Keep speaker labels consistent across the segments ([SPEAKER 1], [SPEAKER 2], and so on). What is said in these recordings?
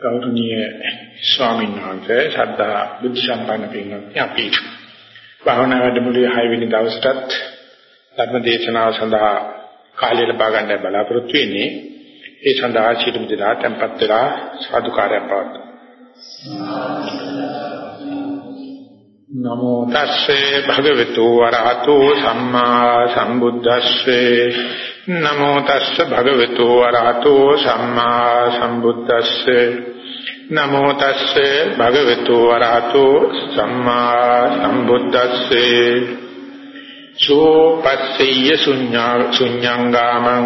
[SPEAKER 1] ගෞරවනීය ස්වාමීන් වහන්සේ ශ්‍රද්ධා බුද්ධ සම්පන්න පින්වත්නි අපි භාවනා වැඩමුළුවේ 6 වෙනි දවසටත් ධර්ම දේශනාව සඳහා කාලය ලබා ගන්න බලාපොරොත්තු වෙන්නේ. ඒ සඳහා සිටු දෙනා tempත් වෙලා සාදුකාරය පවත්වමු. නමෝ තස්සේ භගවතු වරහතෝ සම්මා සම්බුද්දස්සේ නමෝ තස්ස භගවතු වරහතෝ සම්මා සම්බුද්දස්සේ. නමෝ තස්සේ භගවතු වරහතෝ සම්මා සම්බුද්දස්සේ. සෝ පස්සෙය්‍ය ශුඤ්ඤා ශුඤ්ඤංගාමං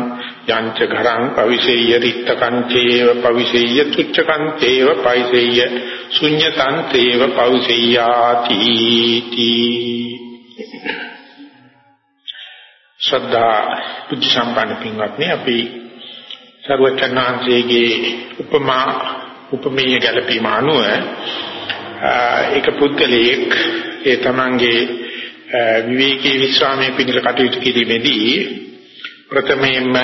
[SPEAKER 1] යංච घरං පවිසෙය්‍ය රිත්තකංචේව පවිසෙය්‍ය තුච්ඡකංචේව පයිසෙය්‍ය ශුඤ්ඤතංචේව පවිසෙය්‍යාති තී. ශ්‍රද්ධා බුද්ධ සම්පන්න පින්වත්නි අපි සර්වචනාංශයේ උපමා උපමේය ගැලපීම අනුව ඒක පුද්ගලයෙක් ඒ තමන්ගේ විවේකී විශ්‍රාමයේ පිණිස කටයුතු කිරීමේදී ප්‍රථමයෙන්ම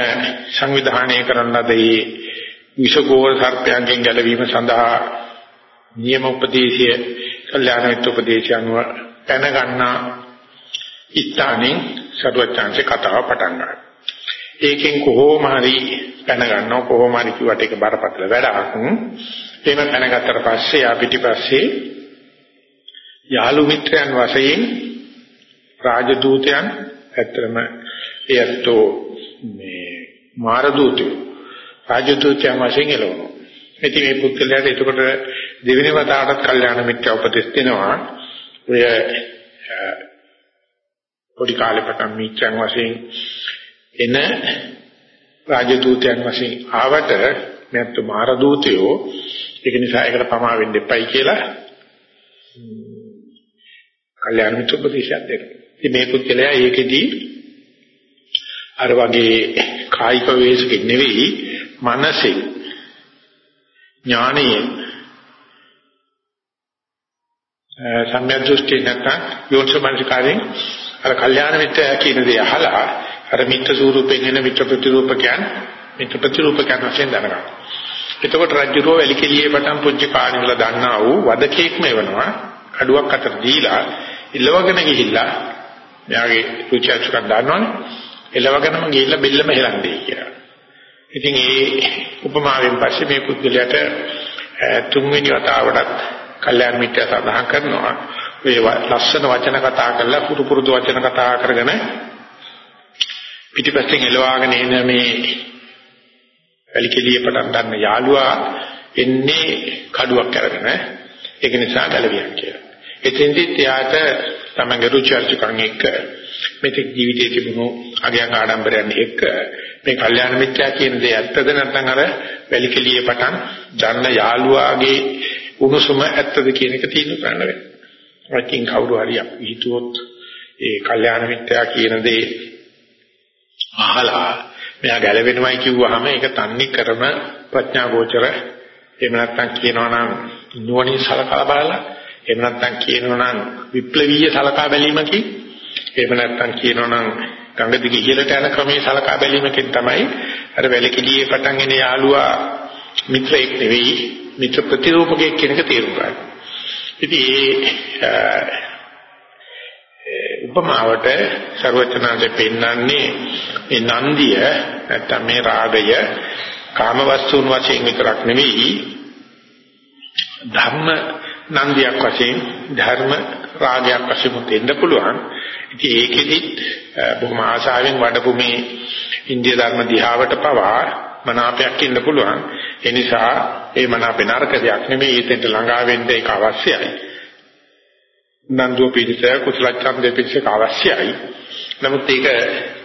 [SPEAKER 1] සංවිධානය කරන ලදී විෂගෝල සර්පයන්ගෙන් ගැලවීම සඳහා නියම උපදේශය කල්යාණ මිත්‍ර උපදේශය අනුව පැන ගන්නා ඉස්තානෙන් සරුවචාන්සේ කතාව පටන් ගන්නවා. ඒකෙන් කොහොම හරි පැන ගන්නව කොහොම හරි කිව්වට ඒක බරපතල වැඩක්. එහෙම පැනගත්තට පස්සේ ආ පිටිපස්සේ යාළු මිත්‍රයන් වශයෙන් රාජදූතයන් ඇත්තම එයත්ෝ මේ මාර දූතයෝ රාජදූතයන් වශයෙන් එළවනවා. ඉතින් මේ පුද්ගලයාට එතකොට දෙවෙනි වතාවටත් කල්යාණ මිත්‍ර උපදෙස් දෙනවා. ඔය පොඩි කාලේ පටන් මිත්‍රයන් වශයෙන් එන රාජදූතයන් වශයෙන් ආවට නැත්තු මාර දූතයෝ ඒක නිසා ඒකට පමා වෙන්න එපයි කියලා කල්යාණ මිත්‍ර උපදේශයක් දෙනවා. ඉතින් මේ පුද්ගලයා ඒකෙදී අර වගේ කායික වේශකින් නෙවෙයි මනසින් ඥානයෙන් සම්‍යක් දෘෂ්ටි නැත්නම් යෝනිසමනසිකාරයෙන් අර කල්යාණ මිත්‍රයා කියන දේ අහලා අර මිත්‍ර ස්වරූපයෙන් එන මිත්‍ර ප්‍රතිරූපකයන් මිත්‍ර ප්‍රතිරූපකයන් වශයෙන් දැනගන්න. එතකොට රජුරෝ වැලිකෙලියේ පටන් පුජ්‍ය කාණිවල දන්නා වූ වදකේක්ම එවනවා කඩුවක් අතර දීලා ඉල්ලවගෙන ගිහිල්ලා මෙයාගේ රුචි අචුරක් දාන්නවනේ එලවගෙනම ගිහිල්ලා බෙල්ලම හෙලන්නේ කියලා. ඉතින් ඒ උපමාවෙන් පස්සේ මේ පුද්ගලයාට තුන්වෙනි වතාවටත් කල්යාණ මිත්‍ය සඳහන් කරනවා මේ ලස්සන වචන කතා කරලා පුරු පුරුදු වචන කතා කරගෙන පිටිපස්සෙන් එලවාගෙන එන මේ වැලිකෙලිය පටන් ගන්න යාළුවා එන්නේ කඩුවක් අරගෙන ඒක නිසා ගැලවියක් කියලා. එතෙන්දිත් එයාට තමන්ගේ රුචි අරුචිකම් එක්ක මෙතෙක් ජීවිතයේ තිබුණු අගයන් ආඩම්බරයන් එක්ක මේ කල්යාණ මිත්‍යා කියන දේ ඇත්තද නැත්නම් අර වැලිකෙලියේ පටන් දන්න යාළුවාගේ උණුසුම ඇත්තද කියන එක තීරණය කරන්න වෙනවා. වකින් කවුරු හරි හිතුවොත් ඒ කල්යාණ මිත්‍යා කියන දේ අහලා මෙයා ගැලවෙනවයි කිව්වහම ඒක තන්නේ කරම ප්‍රඥා ගෝචර එහෙම නැත්නම් කියනවා නම් නුවණින් සලකලා බලලා එහෙම නැත්නම් කියනවා නම් විප්ලවීය සලකා බැලීමකින් එහෙම නැත්නම් කියනවා නම් ගඟ දිගේ ඉහළට යන ක්‍රමයේ සලකා බැලීමකින් තමයි අර වැලකිලියේ පටන් එන යාළුවා මිත්‍රයෙක් නෙවෙයි මිත්‍ර ප්‍රතිරූපකයෙක් කියන එක තේරුම් ගන්න. ඉතින් ඒ උපමාවට ਸਰවචනාංශයෙන් පෙන්වන්නේ මේ නන්දිය නැත්නම් මේ රාගය කාම වස්තුන් වශයෙන් විතරක් නෙවෙයි ධර්ම නන්දියක් වශයෙන් ධර්ම රාගයක් වශයෙන් දෙන්න පුළුවන්. ඉතින් ඒකෙදිත් බොහොම ආශාවෙන් වඩපු මේ ඉන්දිය ධර්ම දිහාවට පවා මනාපයක් ඉන්න පුළුවන්. ඒ නිසා ඒ මනාපේ නරක දෙයක් නෙමෙයි ඒකට ළඟා වෙන්න ඒක අවශ්‍යයි. නන්දුව පිළිස කුසල ඡන්දේ පිළිස අවශ්‍යයි. නමුත් ඒක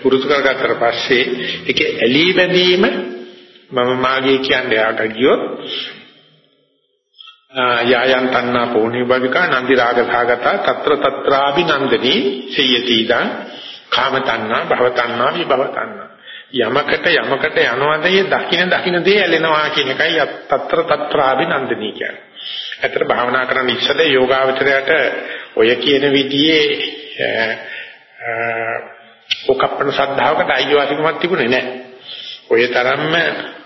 [SPEAKER 1] පුරුදු කරගත්තට පස්සේ ඒකේ ඇලී බැඳීම මම මාගේ කියන්නේ යාට ගියොත් යායන් තණ්හා පෝණි භවිකා නන්දි රාග සාගතා తත්‍ර తත්‍රාභි නන්දනී සියතිදා කාම තණ්හා භව තණ්හා විභව තණ්හා යමකට යමකට යනවාදයේ දකින්න දකින්න දේ ඇලෙනවා කියන එකයි తත්‍ර తත්‍රාභි නන්දනී කියන්නේ. ඇත්තට භාවනා කරන්න ඉස්සෙල්ලා යෝගාවචරයට ඔය කියන විදිහේ ඔකප්පන සද්ධාවකට අයිතිවාසිකමක් තිබුණේ නැහැ. ඔය තරම්ම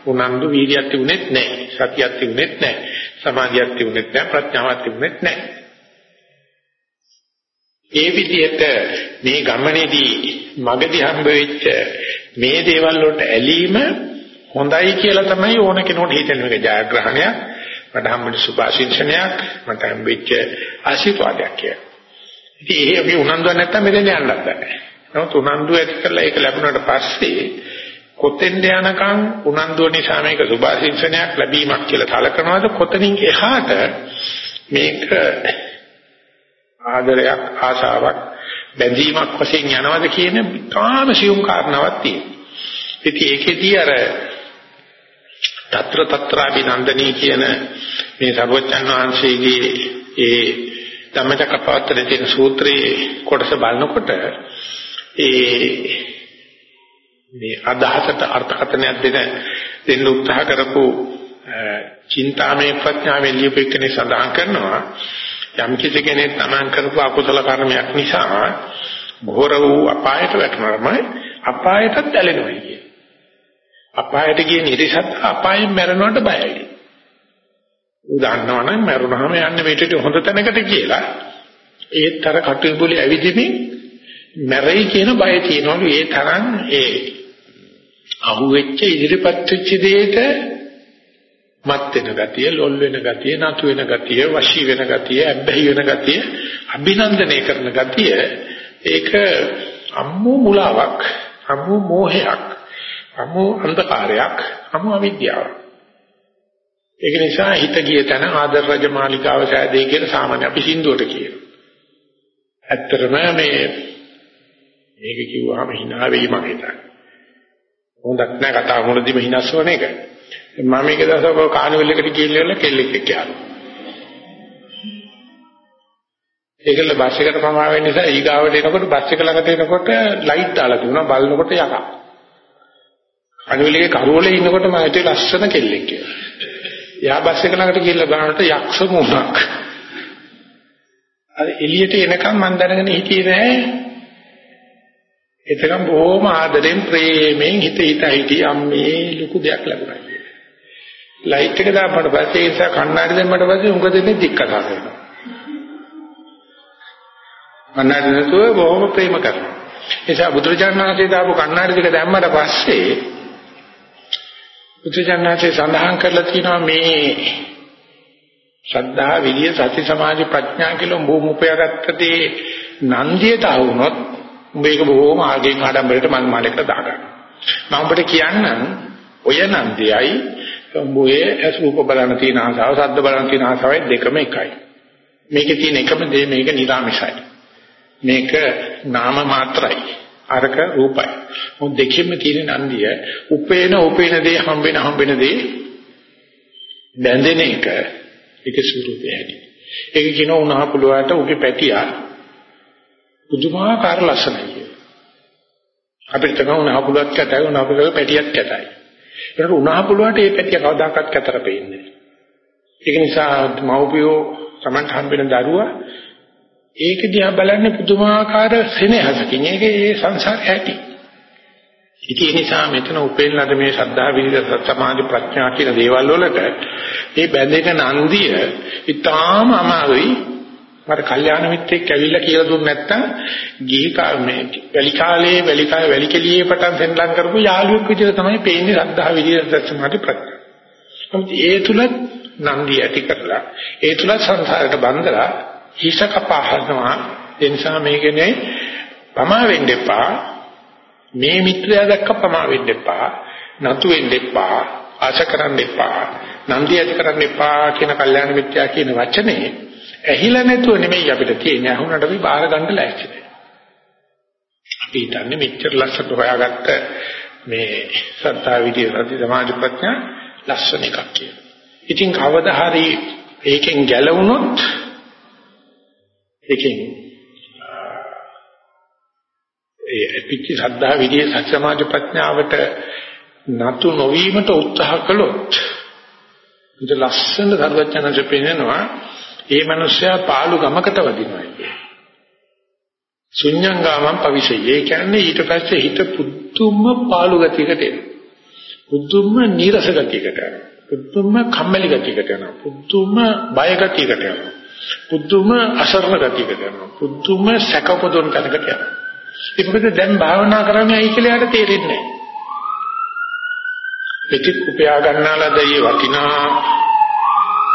[SPEAKER 1] උනන්දු වීර්යයක් තිබුණෙත් නැහැ. සතියක් තිබුණෙත් නැහැ. සමාධියක් තිබුණෙත් නැහැ. ප්‍රඥාවක් තිබුණෙත් නැහැ. ඒ විදිහට මේ ගමනේදී මගදී හම්බ වෙච්ච මේ දේවල් වලට ඇලීම හොඳයි කියලා තමයි ඕන කෙනෙකුට හිතෙන එක ජයග්‍රහණයක් මට හම්බෙච්ච සුභාශිංසනයක් මට හම්බෙච්ච ආශිර්වාදයක් කියලා. ඉතින් ඒ අපි උනන්දුවක් නැත්තම් මෙතෙන් යන්නත් බෑ. නමුත් උනන්දුව ඇති කරලා ඒක ලැබුණාට පස්සේ කොතෙන්ද යනකම් උනන්දුව නිසා මේක සුභාශිංසනයක් ලැබීමක් කියලා සලකනවාද කොතනින් එහාට මේක ආදරයක් ආශාවක් බැඳීමක් වශයෙන් යනවාද කියන තාම සියුම් කාරණාවක් තියෙනවා. ඉතින් ඒකෙදී අර తත්‍ර తත්‍රාభిනන්දනී කියන මේ සර්වඥාන් වහන්සේගේ ඒ ධම්මචක්කපවත්තන තියෙන සූත්‍රයේ කොටස බලනකොට ඒ මේ අදහසට අර්ථකථනයක් දෙන දෙන්න උත්සාහ කරපු චින්තාමය ප්‍රඥාවෙන් ලියපෙකනේ සඳහන් කරනවා යම් කිසි කෙනෙක් තමන් කරපු අකුසල කර්මයක් නිසා බොහෝර වූ අපායට වැටෙනවම අපායටත් ඇලෙනවා කිය. අපායට ගිය නිරිසත් අපායෙන් මැරෙනවට බයයි. උදාහරණවනම් මරුණාම යන්නේ මේකට හොඳ තැනකට කියලා ඒත් අර කටුඹුලි ඇවිදිමින් මැරෙයි කියන බය තියනවලු ඒ තරම් ඒ අහුවෙච්ච ඉදිරිපත් වෙච්ච දෙයට මත් වෙන ගතිය, ලොල් වෙන ගතිය, නතු වෙන ගතිය, වශී වෙන ගතිය, අබ්බැහි වෙන ගතිය, අභිනන්දනය කරන ගතිය ඒක අම්මු මුලාවක්, අම්මු මෝහයක්, අම්මු අන්ධකාරයක්, අම්මු අවිද්‍යාවක්. ඒක නිසා හිත ගිය තැන ආදර රජ මාලිකාව සෑදේ කියන සාමාන්‍ය අපි සින්දුවට කියනවා. ඇත්තටම මේ මේක කිව්වහම hina වෙයි මම හිතන්නේ. හොඳක් නෑ කතාව මුලදීම හිනස්සවන එක. මම මේක දවසක කානිවල් එකට ගිහිල්ලා කෙල්ලෙක් එක්ක යනවා. ඒකල බස් එකට පමා වෙන නිසා ඊගාවට එනකොට බස් එක ළඟට එනකොට ලයිට් දාලා තිබුණා බලනකොට යකා. අනිවලේ කරවලේ ඉන්නකොට මම හිතුවේ ලස්සන කෙල්ලෙක් කියලා. යා බස් එක ළඟට ගිහිල්ලා බලනකොට යක්ෂ මුණක්. අර එළියට එනකම් මම දැනගෙන හිටියේ නෑ. එතකම් බොහොම ආදරෙන් ප්‍රේමෙන් හිත හිත හිටිය අම්මේ ලොකු දෙයක් ලැබුණා. ලයිට් එක දාපුවට පස්සේ ඒ නිසා කණ්ණාඩි දැම්මට පස්සේ උඟ දෙන්නේ දික් කතා කරනවා. කණ්ණාඩි නැතුව බොහොම ප්‍රේම කරනවා. ඒ නිසා බුදුරජාණන් වහන්සේ දාපු කණ්ණාඩි දෙක දැම්මට පස්සේ බුදුජානනාංශය සඳහන් කරලා තියෙනවා මේ ශ්‍රද්ධා විරිය සති සමාධි ප්‍රඥා කියලා බොහොම උපයාගත්තදී නන්දියට ආවුනොත් මේක බොහොම ආගෙන් ආඩම්බරයට මල් මාලයකට දාගන්න. මම ඔබට කියන්නම් ඔය නන්දියයි උඹේ අසූප බලන තියෙන ආසාව සද්ද බලන තියෙන ආසාවයි දෙකම එකයි. මේකේ තියෙන එකම දේ මේක නිරාමිෂයි. මේක නාම මාත්‍රයි. අරක රූපයි. මොකද දෙකෙම තියෙන නන්දිය උපේන උපේන දේ හම්බෙන හම්බෙන දේ බැඳෙන එක ඒක ස්වරූපය ඇති. ඒක කියන උනහ පුළුවට උගේ පැටියා පුදුමාකාර ලස්සනයි. අපිට තම උනහ පුළුවත් කැතයි උනහ පුළුව පැටියත් කැතයි. ඒක උනහ පුළුවට ඒ පැටිය කවදාකවත් කැතර පෙන්නේ නැහැ. ඒක නිසා මව්පියෝ Taman හම්බෙන දරුවා ඒක දිහා බලන්නේ පුදුමාකාර සෙනෙහසකින්. ඒක ඒ සංසාර ඇති. ඉතින් ඒ නිසා මෙතන උපෙන් ලද මේ ශ්‍රද්ධා විරිය සත්‍යමාදි ප්‍රඥා කියන දේවල් වලට මේ බැඳෙන නන්දිය ඊටාම අමාරුයි. මට කල්යාණ මිත්‍රෙක් ඇවිල්ලා කියලා දුන්නේ නැත්තම් ගිහි කාලේ වැලි කාලේ වැලි කාලේ වැලි කෙලියේ පටන් සෙන්ලම් කරපු යාළුවෙක් විදිහට තමයි පේන්නේ ශ්‍රද්ධා විරිය සත්‍යමාදි ප්‍රඥා. නමුත් ඒ තුල නන්දිය ඇති කරලා ඒ තුල සංසාරයට බඳලා හිස කපහනවා ඒ නිසා මේකනේ පමා වෙන්න එපා. මේ මිත්‍රයා දැක්ක පමා වෙන්න එපා. නතු වෙන්න එපා. ආශ කරන්න එපා. නන්දි ඇති කරන්න එපා කියන කල්යාණ මිත්‍යා කියන වචනේ ඇහිලා නැතුව නෙමෙයි අපිට තියෙන්නේ අහුනට අපි බාර ගන්න ලෑස්ති නැහැ අපි හිතන්නේ මෙච්චර ලස්සට හොයාගත්ත මේ සත්‍තා විදිය සති සමාධි ප්‍රඥා ලස්සන එකක් කියලා. ඉතින් කවදා හරි ඒකෙන් ගැලවුණොත් ඒකෙන් ඒ පිච්ච ශ්‍රද්ධා විදියේ සත්‍ය සමාධි ප්‍රඥාවට නතු නොවීමට උත්සාහ කළොත් ඉත ලස්සන ධර්මචනජ පෙන්නනවා ඒ මනුස්සයා පාළු ගමකට වදිනවා කියන්නේ. ශුන්‍යංගාමම් පවිෂය. ඒ කියන්නේ ඊට පස්සේ හිත පුදුම පාළු ගතියකට එනවා. පුදුම නීරස ගතියකට යනවා. පුදුම කම්මැලි ගතියකට යනවා. පුදුම බය ගතියකට යනවා. පුදුම අසරණ ගතියකට යනවා. පුදුම සැකපොදොන් තැනකට යනවා. ඒක මොකද දැන් භාවනා කරන්නේ ඇයි කියලා යාට තේරෙන්නේ නැහැ. පිටික් උපයා ගන්නාලද මේ වටිනා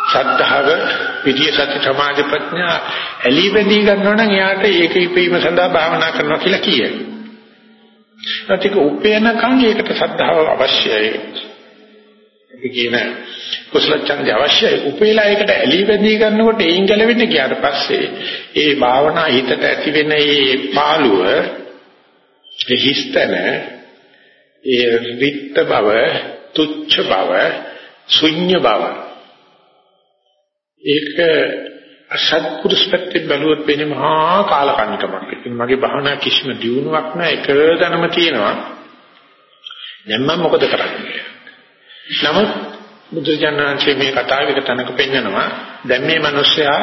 [SPEAKER 1] ශ්‍රද්ධාව විද්‍ය සති සමාධි ප්‍රඥා ඇලි බැඳී ගන්නවා නම් එයාට ඒක ඉපීම සඳහා භාවනා කරනවා කියලා කියයි. ඒතික උපේනකන් ඒකට ශ්‍රද්ධාව අවශ්‍යයි. අපි කියන කුසල ඡන්දය අවශ්‍යයි. උපේලා ඒකට ඇලි බැඳී ගන්නකොට ඒන් ගැලවෙන්න ගියාට පස්සේ ඒ භාවනා හිතට ඇති වෙන ඒ පාළුව ඒ හිස්තන ඒ විත්ත බව තුච්ඡ බව ශුන්‍ය බව ඒක අසත්පුරුෂ පැත්තෙන් බැලුවොත් වෙන්නේ මහා කාලකන්නිකමක්. ඉතින් මගේ භාවනා කිසිම දියුණුවක් නැහැ එක දනම තියෙනවා. දැන් මම මොකද කරන්නේ? නමුත් බුදුජානනාංශයේ මේ කතාවේ තනක පෙන්නනවා දැන් මේ මිනිස්සයා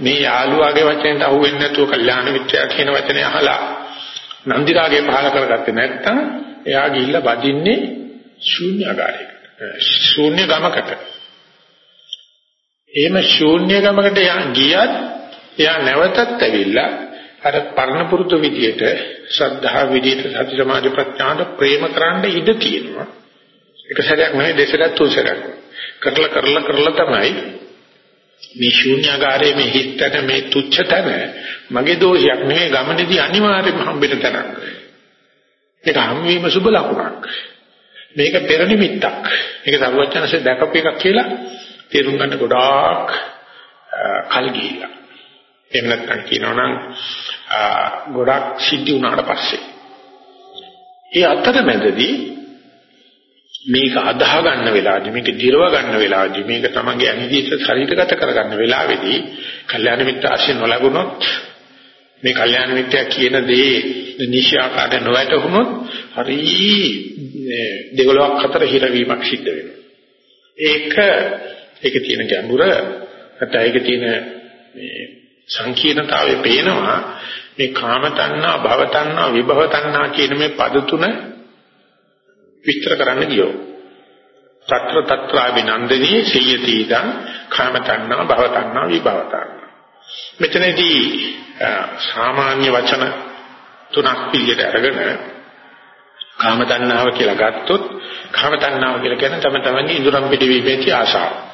[SPEAKER 1] මේ යාළුවාගේ වචනෙට අහු වෙන්නේ නැතුව කල්යාණ මිත්‍යා කියන වචනේ අහලා නන්දිරාගේ පහල කරගත්තේ නැත්නම් එයා ගිහිල්ලා වදින්නේ ශූන්‍යකාරයකට. ශූන්‍ය ගමකට. එහෙම ශූන්‍ය ගමකට ගියත් එයා නැවතත් ඇවිල්ලා අර පරණ පුරුදු විදියට ශ්‍රද්ධා විදියට සති සමාධි ප්‍රඥාට ප්‍රේම කරන්න ඉඩ තියෙනවා. එක සැරයක් නෙවෙයි දෙසරක් තුන් සැරයක්. කරලා කරලා කරලා තමයි මේ ශූන්‍යagaraයේ මේ හිතට මේ තුච්ඡතන මගේ දෝෂයක් නෙවෙයි ගමනේදී අනිවාර්යයෙන්ම හම්බෙන්න තැනක්. ඒක හම්වීම සුබ ලකුණක්. මේක පෙර නිමිත්තක්. මේක සරුවචනසේ දැකපු එකක් කියලා තේරුම් ගන්න ගොඩාක් කල් ගිහිලා. එහෙම නැත්නම් කියනවනම් ගොඩාක් සිද්ධි වුණාට පස්සේ. ඒ අතරමැදදී මේක අදාහ ගන්න වෙලාවදී මේක දිරව ගන්න වෙලාවදී මේක තමන්ගේ අනිදීත ශරීරගත කර ගන්න වෙලාවේදී කල්යාණ මිත්‍ර ආශ්‍රය නොලැබුණොත් මේ කල්යාණ මිත්‍යා කියන දේ නිශ්චයාකාරයෙන් නොවැටහුනොත් හරි දෙගොල්ලක් අතර හිරවීමක් සිද්ධ වෙනවා. ඒක ඒකේ තියෙන ගැඹුර නැත්නම් ඒකේ තියෙන මේ සංකීර්ණතාවය පේනවා මේ කාම තණ්හා භව තණ්හා විභව තණ්හා කියන මේ පද තුන විස්තර කරන්න ගියෝ. తත්‍ර తත්‍රාభిනන්දනී සියති ඉදං කාම තණ්හා භව තණ්හා විභව තණ්හා. මෙතනදී සාමාන්‍ය වචන තුනක් පිළියෙට අරගෙන කාම තණ්හාව කියලා ගත්තොත් කාම තණ්හාව කියලා කියන්නේ තම තමන්ගේ ඉඳුරම් පිටවීමේ ආශාව.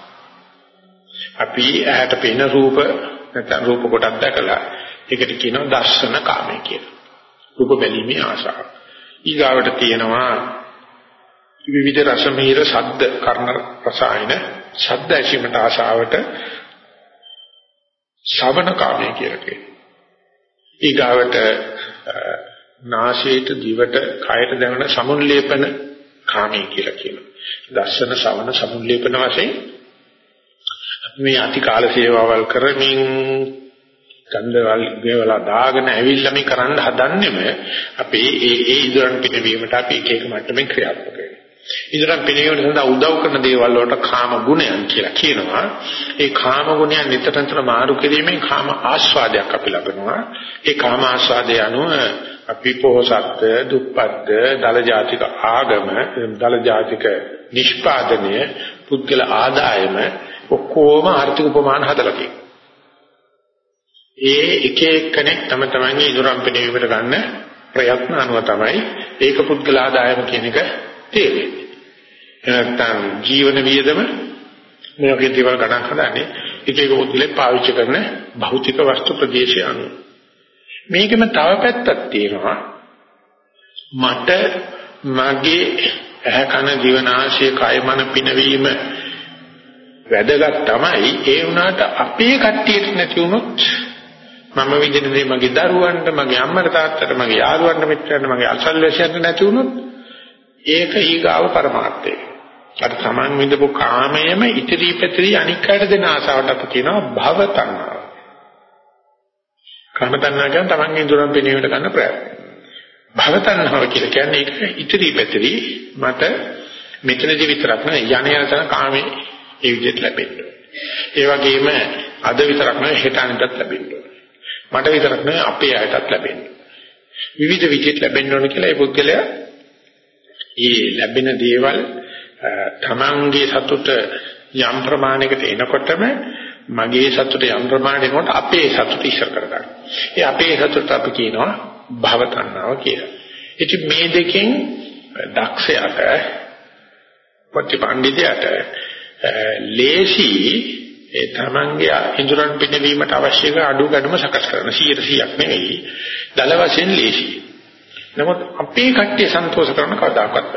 [SPEAKER 1] අපි ඇහැට පෙනෙන රූප නැත්නම් රූප කොටක් දැකලා ඒකට කියනවා දර්ශන කාමය කියලා. රූප බැලීමේ ආශාව. ඊගාවට තියෙනවා විවිධ රස මිහිර ශබ්ද කර්ණ රසායන ශබ්ද ඇසීමට ආශාවට ශ්‍රවණ කාමය කියලා කියනවා. ඊගාවට නාසයට දිවට කයට දැනෙන සමුල්ලේපන කාමය කියලා කියනවා. දර්ශන ශ්‍රවණ සමුල්ලේපන වශයෙන් මේ අති කාල සේවාවල් කරමින් ගන්ධවල ගෙවලා දාගෙන ඇවිල්ලා මේ කරන්න හදන්නෙම අපේ ඒ ඒ ඉදරන් පිනවීමට අපි එක එක මට්ටමින් ක්‍රියාත්මක වෙනවා. ඉදරන් පිනවීම සඳහා උදව් කරන දේවල් වලට කාම ගුණයන් කියලා කියනවා. ඒ කාම ගුණයන් නිතරම මාරු කිරීමෙන් කාම ආස්වාදයක් අපි ලබනවා. ඒ කාම ආස්වාදය අනුව අපි පොහසත් දුප්පත් දල ජාතික ආගම දල ජාතික නිෂ්පාදනය පුද්ගල ආදායම ඔක්කොම ආර්ථික උපමාන හදලා තියෙනවා. ඒ එක එක්කෙනෙක් තම තමන්ගේ ඉදරම් පෙනවීමට ගන්න ප්‍රයත්න අනුව තමයි ඒක පුද්ගල ආදායම කියන එක තේරෙන්නේ. නැත්තම් ජීවන වියදම මේ වගේ දේවල් ගණන් හදන්නේ එක එක පුද්ගලෙක් පාවිච්චි කරන භෞතික වස්තු ප්‍රදේශය අනුව. මේකෙම තව පැත්තක් තියෙනවා මට මගේ ඇහැ කන දිවනාශය කය මන පිනවීම වැදගත් තමයි ඒ වුණාට අපේ කට්ටියට නැති වුණොත් මම විඳින දේ මගේ දරුවන්ට මගේ අම්මට තාත්තට මගේ යාළුවන්ට මිත්‍රයන්ට මගේ අසල්වැසියන්ට නැති වුණොත් ඒක ඊගාව પરමාර්ථය. අර සමන් විඳපු කාමයේම ඉතිරි පැතිරි අනික්කට දෙන ආසාවට අපි කියනවා භව තණ්හාව. කාම තණ්හාව කියන්නේ තමන්ගේ ඉදරම් පෙනීමට ගන්න ප්‍රයත්න. භව තණ්හාව කියලා කියන්නේ ඒක ඉතිරි පැතිරි මට මෙතනදී විතරක් නෙවෙයි යණ යන තන කාමේ ඒ විදිහට ලැබෙන්න. ඒ වගේම අද විතරක් නෙවෙයි හෙට අනිද්දාත් ලැබෙන්න. මට විතරක් නෙවෙයි අපේ අයටත් ලැබෙන්න. විවිධ විදිහට ලැබෙන්න ඕන කියලා ඒ පුද්ගලයා ඒ ලැබෙන දේවල් තමන්ගේ සතුට යම් ප්‍රමාණයකට එනකොටම මගේ සතුට යම් ප්‍රමාණයකට අපේ සතුට ඉස්සර කරගන්න. ඒ අපේ සතුට අපි කියනවා භව තණ්හාව කියලා. ඉතින් මේ දෙකෙන් දක්ෂයට ප්‍රතිපන්දිතයට ලේසි ඒ තමන්ගේ ඉන්ද්‍රයන් පිනවීමට අවශ්‍ය අඩු ගඩම සකස් කරන 100%ක් නෙවෙයි. දල වශයෙන් ලේසි. නමුත් අපේ කට්ටිය සන්තෝෂ කරන කවදාකවත්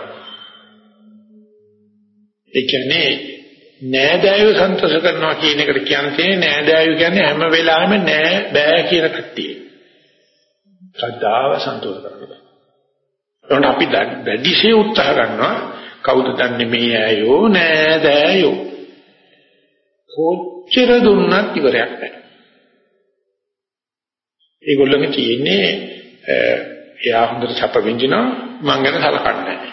[SPEAKER 1] ඒ කියන්නේ නෑදෑයෝ සන්තෝෂ කරනවා කියන එකට කියන්නේ නෑදෑයෝ කියන්නේ හැම වෙලාවෙම නෑ බෑ කියන කට්ටිය. ශ්‍රද්ධාව සන්තෝෂ කරනවා. ඒකට අපි දැඩිසේ උත්සාහ ගන්නවා කවුද දන්නේ මේ ඇයෝ නෑදෑයෝ. කොච්චර දුන්නත් ඉවරයක් නැහැ. ඒගොල්ලෝගේ තියෙන්නේ එයා හොඳට සැප විඳිනවා මං ගැන සලකන්නේ නැහැ.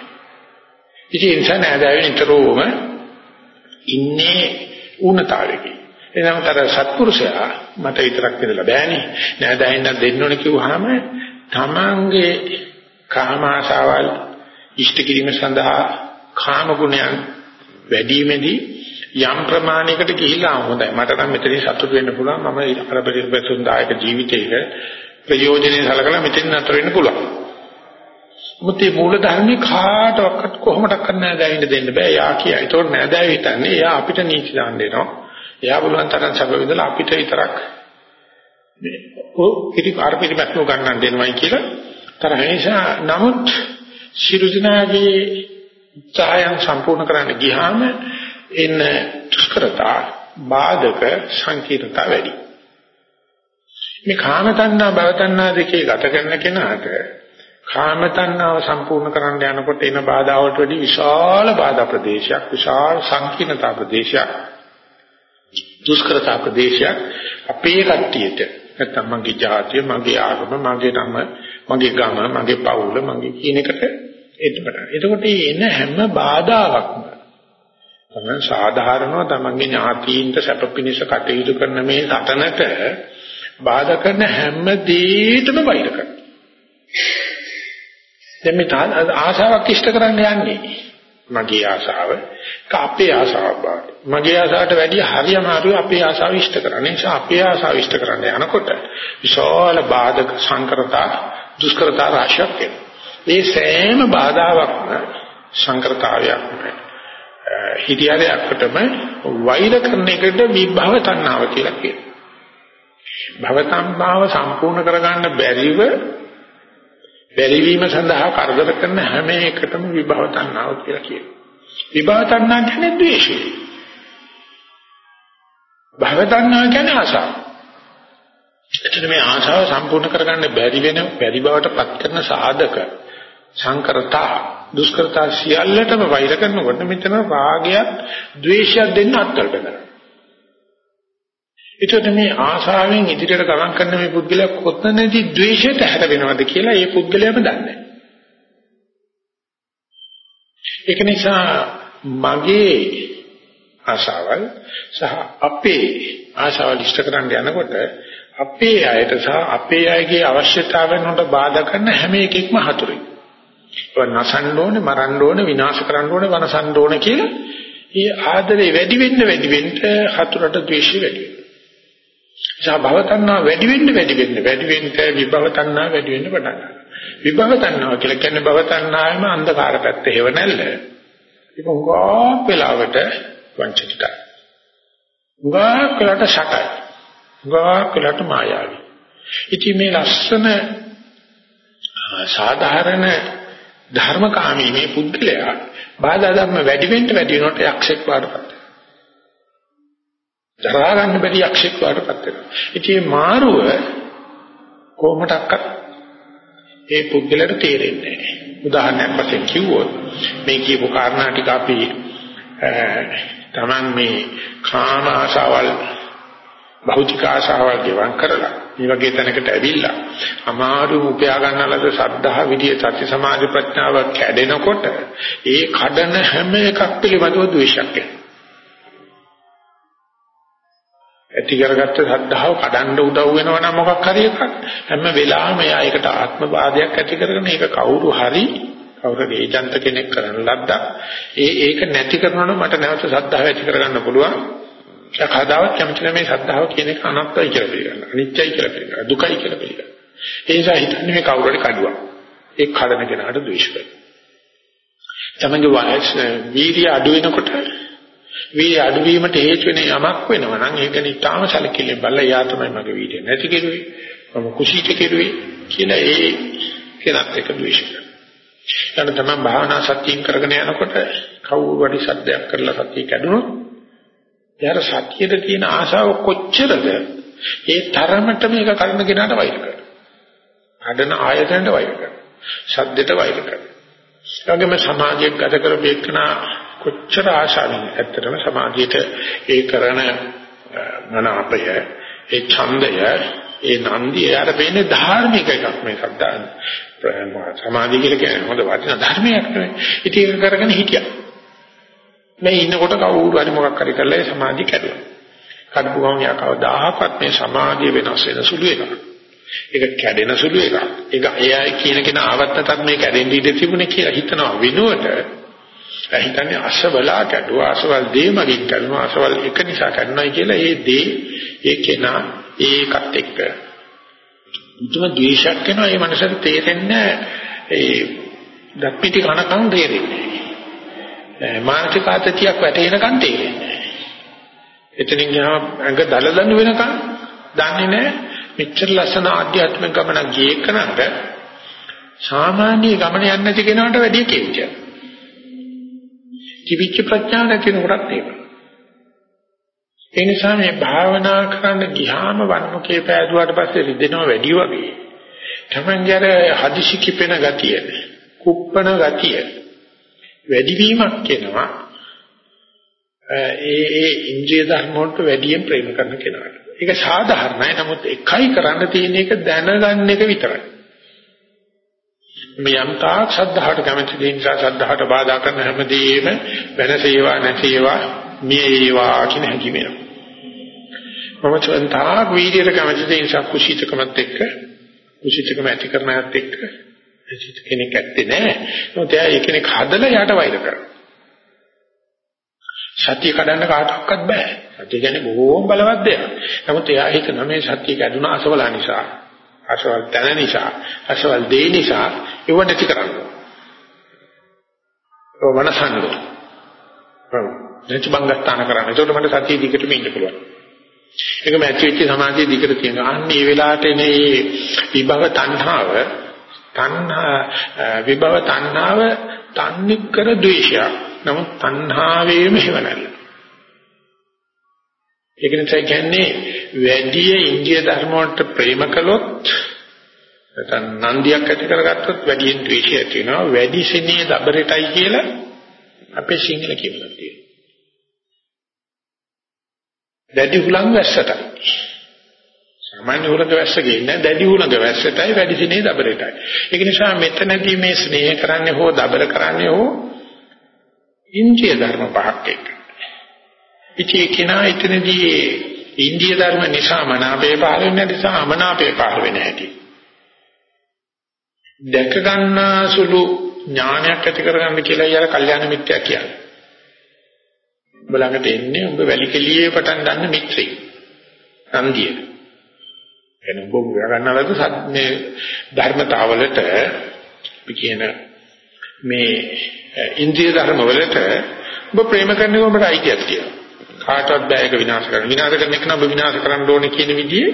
[SPEAKER 1] ඉතින් ඒ නිසා නෑදෑයෝ නිතරම ඉන්නේ ඌනතාවයකින්. එනමුතර සත්පුරුෂයා මට විතරක් ඉඳලා බෑනේ. නෑදෑයින් දෙන්න ඕනේ කිව්වහම තමන්ගේ කාම ආශාවල් ඉෂ්ට කිරීම සඳහා කාම ගුණයන් වැඩිමේදී යම් ප්‍රමාණයකට ගිහිලා හොඳයි. මට නම් මෙතනින් සතුට වෙන්න පුළුවන්. මම අර පරිපූර්ණ දායක ජීවිතයක ප්‍රයෝජනෙ සලකලා මෙතෙන් නතර වෙන්න පුළුවන්. මුත්තේ මූල ධර්මේ කාටවත් කොහොමඩක්වත් නෑදෑයින්ද දෙන්න බෑ. යා කියයි. ඒතකොට නෑදෑය හිතන්නේ එයා අපිට නීති දාන්න දෙනවා. එයා බලුවන් තරම් සබ විඳලා අපිට විතරක් මේ ඔ කිරි කාර්පිරිමත්නු ගන්නන් දෙනවයි කියලා තරහ නිසා නමුත් ශිරුදිනාගේ උත්සාහයන් සම්පූර්ණ කරන්න ගියාම එන දුෂ්කරතා බාධක සංකීර්ණතා වැඩි. මේ කාම තණ්හා භව තණ්හා දෙකේ ගත කරන කෙනාට කාම තණ්හාව සම්පූර්ණ කරන්න යනකොට එන බාධාවලට වැඩි විශාල බාධා ප්‍රදේශයක් විශාල සංකීර්ණතා ප්‍රදේශයක් දුෂ්කරතා ප්‍රදේශයක් අපේ කට්ටියට නැත්නම් මගේ ජාතිය මගේ ආගම මගේ නම මගේ ගම මගේ පවුල මගේ කියන එකට එතකොට එතකොට එන හැම බාධාවක්ම තමයි සාධාරණව තමන්ගේ ඥාතීන්ට සැප පිණිස කටයුතු කරන මේ සටනට බාධා කරන හැම දෙයකටම බයිර කරනවා. දැන් මේ ආශාවක් ඉෂ්ට කරන්න යන්නේ. මගේ ආශාව අපේ ආශාවක් බාට මගේ ආශාවට වැඩිය හරි අමාරුයි අපේ ආශාව ඉෂ්ට කරන්න. නිසා අපේ ආශාව ඉෂ්ට කරන්න යනකොට විශාල බාධක සංකරතා දුෂ්කරතා රාශියක් මේ සෑම බාධාවක්ම සංකරතාවයක් හිතියරයකටම වෛර කරන එකට විභව තණ්හාව කියලා කියනවා. භව තණ්හාව සම්පූර්ණ කරගන්න බැරිව බැරිවීම සඳහා කරදර කරන හැම එකටම විභව තණ්හාව කියලා කියනවා. විභව තණ්හා කියන්නේ ද්වේෂය. භව තණ්හා කියන්නේ ආශාව. එතන මේ ආශාව සම්පූර්ණ කරගන්න බැරි වෙන බැරි බවට පත් කරන සාධක සංකරතා දුෂ්කරතා සියල්ලටම වෛර කරනකොට මෙතන රාගයක් ද්වේෂයක් දෙන්න අත්වලට කරනවා. ඒකට මේ ආශාවෙන් ඉදිරියට ගමන් කරන මේ පුද්ගලයා කොතනදී ද්වේෂයට හැර වෙනවද කියලා ඒ පුද්ගලයාම දන්නේ ඒක නිසා මගේ ආශාවල් සහ අපේ ආශාවල් ඉෂ්ට කරන්න යනකොට අපේ අයට සහ අපේ අයගේ අවශ්‍යතාවයන් වලට බාධා කරන හැම එකෙක්ම හතුරුයි. ඒවා නසන්න ඕනේ, මරන්න ඕනේ, විනාශ කරන්න ඕනේ, වනසන්න ඕනේ කියලා ඒ ආදරේ වැඩි වෙන්න වැඩි වෙන්න හතුරට ද්වේෂය වැඩි වෙනවා. නිසා භව තණ්හා වැඩි වෙන්න වැඩි වෙන්න වැඩි වෙන්න විභව තණ්හා වැඩි වෙන්න පටන් ගන්නවා. විභව තණ්හා කියලා කියන්නේ භව තණ්හාවේම අන්ධකාර පැත්ත හේව නැල්ල. ඒක උගා වෙලාවට වංචනිකයි. උගා කලට ශකයි. උගා කලට මායාවි. ඉතින් මේ ලස්සන සාධාරණ ධර්මකාමී මේ පුද්ගලයා බාධා ධර්ම වැඩි වෙන්න වැඩි වෙනකොට යක්ෂෙක් වඩපත් දරා ගන්න බැරි යක්ෂෙක් වඩපත් වෙනවා. ඉතින් මාරුව කොහොමඩක්වත් ඒ පුද්ගලයාට තේරෙන්නේ නැහැ. උදාහරණයක් වශයෙන් කිව්වොත් මේ කියපු කාරණා ටික අපි තමන් මේ කාම ආශාවල් භෞතික ආශාවල් ගෙවන් කරලා මේ වගේ තැනකට ඇවිල්ලා අමාරු උපයා ගන්නලද සද්ධා විදිය සති සමාධි ප්‍රඥාව කැඩෙනකොට ඒ කඩන හැම එකක් පිළිබඳව ද්වේෂයක් එනවා. ඇති කරගත්ත සද්ධාව කඩන්න උදව් වෙනවා නම් මොකක් හරි එකක් හැම වෙලාවෙම එයා ඒකට ආත්මවාදයක් ඇති කරගෙන ඒක කවුරු හරි කවුරුද ඒජන්ත කෙනෙක් කරන ලද්දා ඒ ඒක නැති කරනවා නම් මට නැවත සද්ධාව ඇති කරගන්න පුළුවන් ඒක කවදාවත් කැමති නැහැ මේ සද්ධාව කියන එක අනත්තයි කියලා පිළිගන්න. අනිත්‍යයි කියලා පිළිගන්න. දුකයි කියලා පිළිගන්න. ඒ නිසා හිතන්නේ මේ කවුරු හරි කඩුවක් ඒ කඩන කෙනාට ද්වේෂ කරනවා තමන්ගේ වයස් වීර්ය අඩු වෙනකොට වීර්ය අඩු වීමට හේතු වෙන යමක් වෙනවා නම් ඒක නිතාම සැලකිලි බලලා යා තමයි මගේ වීර්ය නැති කෙරුවේ මම කුසීත කෙරුවේ කියලා ඒ කෙනත් එක ද්වේෂ කරනවා ඊට තමයි භාවනා සත්‍යයෙන් කරගෙන යනකොට කවුරු හරි සද්දයක් කරලා සත්‍ය කැඩුනොත් යාර සත්‍යයට තියෙන ආශාව කොච්චරද ඒ තරමට මේක කරන කෙනාට වෛර කරනවා. හදන ආයතනට වෛර කරනවා. සද්දයට වෛර කරනවා. ඒගොම සමාජයක් ගත කරපේකනා කොච්චර ආශාවෙන් ඇත්තටම සමාජයට ඒ කරන මනාපය ඒ ඡන්දය ඒ නන්දිය යාර වෙන්නේ ධාර්මික එකක් මේ සද්දාන සමාධිය කියලා කියන්නේ හොඳ වටිනා ධර්මයක් නෙවෙයි. ඉතින් ඒක කරගෙන හිටියා. මේ ඉන්නකොට කවුරු හරි මොකක් හරි කරලා ඒ සමාධිය කැඩුවා. කඩපු ගමන් යා කවදාහක්වත් මේ සමාධිය වෙනස් වෙන සුළු එකක්. ඒක කැඩෙන සුළු එකක්. ඒක එයා කියන කෙනා ආවත්තටත් මේ කැඩෙන්න ඉඩ තිබුණේ කියලා හිතනවා වෙනුවට හිතන්නේ අසවලා කැඩුවා අසවල් දේ මගින් කරනවා අසවල් එක නිසා කරනවායි කියලා ඒ දේ ඒ කෙනා ඒකත් එක්ක මුතුම ද්වේෂයක් වෙනවා ඒ මනසට තේරෙන්නේ ඒ දත්පිටි කනකම් තේරෙන්නේ මානසික ආතතියක් වැටෙනකම් තේරෙන්නේ එතනින් ගියාම ඇඟ දලදනු වෙනකම් දන්නේ නැහැ මෙච්චර ලස්සන ආධ්‍යාත්මික ගමනක් ගියේ කනට සාමාන්‍ය ගමන යන්නේ නැති කෙනාට වැඩි කේන්තියක් කිවිච්ච ප්‍රඥාව නැති කෙනෙකුට තේරෙනවා ඒ නිසා මේ භාවනා කරන්න ගියාම වන්මුකේ පෑදුවාට පස්සේ රිදෙනවා වැඩි වගේ. තමන්ගේ අර හදිසි කිපෙන ගතිය, කුප්පන ගතිය වැඩිවීමක් වෙනවා. ඒ ඒ ඉන්ද්‍රිය ධර්ම වලට වැඩියෙන් ප්‍රේම කරන කෙනාට. ඒක සාධාරණයි. නමුත් එකයි කරන්න තියෙන එක දැනගන්න එක විතරයි. මේ යම් තාක් ශ්‍රද්ධාවට කැමති දෙයින් ශ්‍රද්ධාවට බාධා කරන හැමදේම වෙනසේවා නැසේවා මේ ඒවා කියන හැඟීම එනවා. මම චන්තාක් වීර්යයට කැමති දේ නිසා කුසීතකමත් එක්ක කුසීතකම ඇති කරනවත් එක්ක කුසීත කෙනෙක් ඇත්තේ නැහැ. මොකද එයා ඒ කෙනෙක් හදලා යාට වෛර කරනවා. සත්‍ය කඩන්න කාටවත් බෑ. සත්‍ය කියන්නේ බොහෝම බලවත් දෙයක්. නමුත් එයා හිතන මේ සත්‍ය කැඩුන අසවලා නිසා, අසවල් තන නිසා, අසවල් දේ නිසා ඒව නැති කරනවා. ඔව් මනසන්නේ. ඔව්. නැති බංගස්ථාන කරන්නේ. ඒකට මට සත්‍ය දිගටම ඉන්න පුළුවන්. ඒක මැච් වෙච්ච සමාධිය දිගට තියෙනවා. අන්න ඒ වෙලාවට එනේ විභව තණ්හාව තණ්හා විභව තණ්හාව තන්නේ කර ද්වේෂය. නමුත් තණ්හාවේම හේවනල්ල. ඒක නිසා කියන්නේ වැඩි ඉන්දිය ධර්ම වලට ප්‍රේම කළොත් නැත්නම් නන්දියක් ඇති කරගත්තොත් වැඩියෙන් ද්වේෂය ඇති වෙනවා. වැඩි සෙනෙහ දබරටයි කියලා අපේ සිංහල කියනවා තියෙනවා. දැඩි හුලං වැස්සටයි. සාමාන්‍ය හුලඟ වැස්ස ගේන්නේ දැඩි හුලඟ වැස්සටයි වැඩි දිනේ දබරටයි. ඒක නිසා මෙතනදී මේ ස්නේහ කරන්නේ හෝ දබර කරන්නේ හෝ ඉන්ද්‍රිය ධර්ම පහක් එක්ක. ඉතින් කිනා එතනදී ඉන්ද්‍රිය ධර්ම නිසා මනාපේ පහළ වෙන නිසා අමනාපේ පහළ වෙන හැටි. දැක ගන්නා සුළු ඥානයක් ඇති කරගන්න කියලා යාර කල්යාණ මිත්‍යා කියන්නේ. උඹ ළඟට එන්නේ උඹ වැලි කෙලියේ පටන් ගන්න මිත්‍රෙක්. නන්දිය. එන උඹ උයා ගන්නවද මේ ධර්මතාවලට අපි කියන මේ ඉන්ද්‍රිය ධර්ම වලට ඔබ ප්‍රේම කරන්නේ ඔබට අයිතියක් තියෙනවා. කාටවත් බෑ ඒක විනාශ කරන්න. විනාශ කරන එක නම් ඔබ විනාශ කරන්න ඕනේ කියන විදිහේ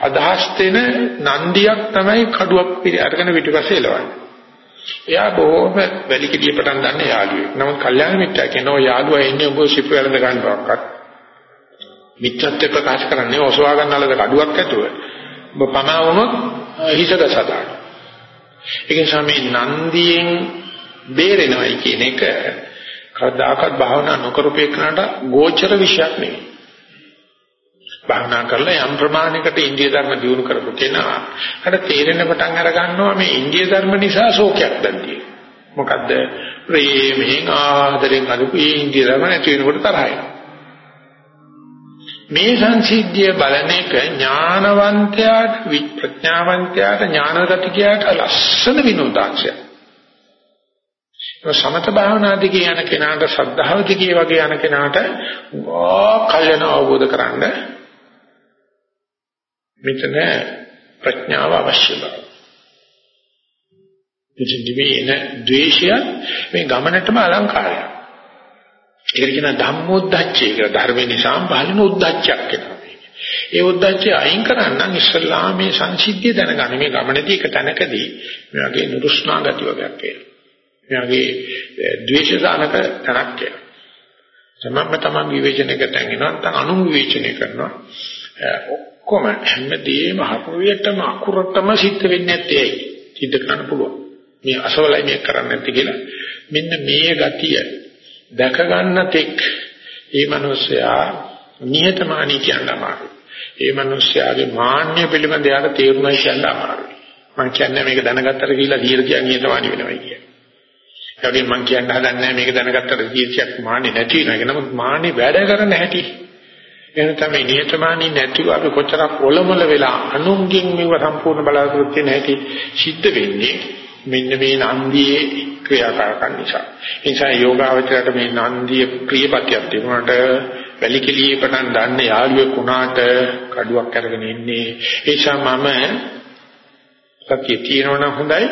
[SPEAKER 1] අදහස් දෙන නන්දියක් තමයි කඩුවක් අරගෙන පිටිපස්සේ එලවන්නේ. එයා බොහොම වැලිකඩිය පටන් ගන්න යාළුවෙක්. නමුත් කල්යාණ මිත්‍යා කියනවා යාළුවා එන්නේ ඔබ සිප් වැළඳ ගන්නවක්වත්. මිත්‍යත්ව ප්‍රකාශ කරන්නේ ඔසවා ගන්නලද කඩුවක් ඇතුව. ඔබ පමා වුණොත් හිසද සදාන. ඒ නිසා මේ නන්දියෙන් බේරෙනවයි කියන එක කවදාකවත් භාවනා නොකරපේකනට ගෝචර විශයක් නෙවෙයි. භාවනා කරලා යම් ප්‍රමාණයකට ඉන්දිය ධර්ම දියුණු කරපු කෙනා අර තේරෙන පටන් අර ගන්නවා මේ ඉන්දිය ධර්ම නිසා ශෝකයක් දැන් තියෙනවා. මොකද්ද? ප්‍රේමයෙන් ආදරෙන් අදුපු ඉන්දිය ධර්ම නැති වෙනකොට තරහයි. මේ සංසිද්ධිය බලන එක ඥානවන්තයාට ප්‍රඥාවන්තයාට ඥානගතිකයාට ලස්සන විනෝදාංශයක්. සමත භාවනා දිගේ යන කෙනාට ශ්‍රද්ධාව දිගේ වගේ යන කෙනාට කල්යන අවබෝධ කරන්න මෙතන ප්‍රඥාව අවශ්‍ය බව. ඉතින් දිවේන ද්වේෂය මේ ගමනටම අලංකාරයක්. ඒකට කියන ධම්මෝද්දච්චය කියලා ධර්ම නිසා බාලින උද්දච්චයක් වෙනවා. ඒ උද්දච්චය අයින් කරන්න ඉස්සල්ලා මේ සංසිද්ධිය දැනගන්න මේ ගමනේදී එක තැනකදී මේ වගේ නුරුස්නා ගති වගේක් එනවා. මේ වගේ ද්වේෂසානක තනක් එනවා. තමන්ම තමන් විවේචනයක තැන්ගෙනවා නැත්නම් අනු විවේචනය කරනවා. ඔක්කොම හැමදේම හකුරියටම අකුරටම සිද්ධ වෙන්නේ නැත්තේ ඇයි? සිද්ධ කරන්න පුළුවන්. මේ අසවලයි මේ කරන්නේ නැති කියලා මෙන්න මේ ගතිය දැක ගන්න තෙක් මේ මිනිස්සයා නිහතමානී කියන අමාරුයි. ඒ මිනිස්යාගේ මාන්නය පිළිබඳ යාට තේරුණා කියන්න අමාරුයි. මම කියන්නේ මේක දැනගත්තට කියලා දීර කියන්නේ තමයි වෙනවා කියන්නේ. ඒ වගේම මම කියන්න හදන්නේ මේක දැනගත්තට දීර්ෂයක් මාන්නේ නැති වෙනවා. ඒක නමුත් මාන්නේ වැඩ කරන හැටි. එහෙනම් තමයි නියතමානී නැතිව අපි කොච්චරක් ඔලමුල වෙලා අනුන්ගෙන් මේව සම්පූර්ණ බලාපොරොත්තු වෙන හැටි සිද්ධ වෙන්නේ මෙන්න මේ නන්දියේ ක්‍රියාකාරකම් නිසා. ඒ නිසා යෝගාවචරයට මේ නන්දිය ප්‍රියපතියක් තිබුණාට වැලිකලියේ පටන් ගන්න යාළුවෙක් වුණාට කඩුවක් අරගෙන ඉන්නේ. ඒ නිසා මම සතිය තියෙනවනම් හොඳයි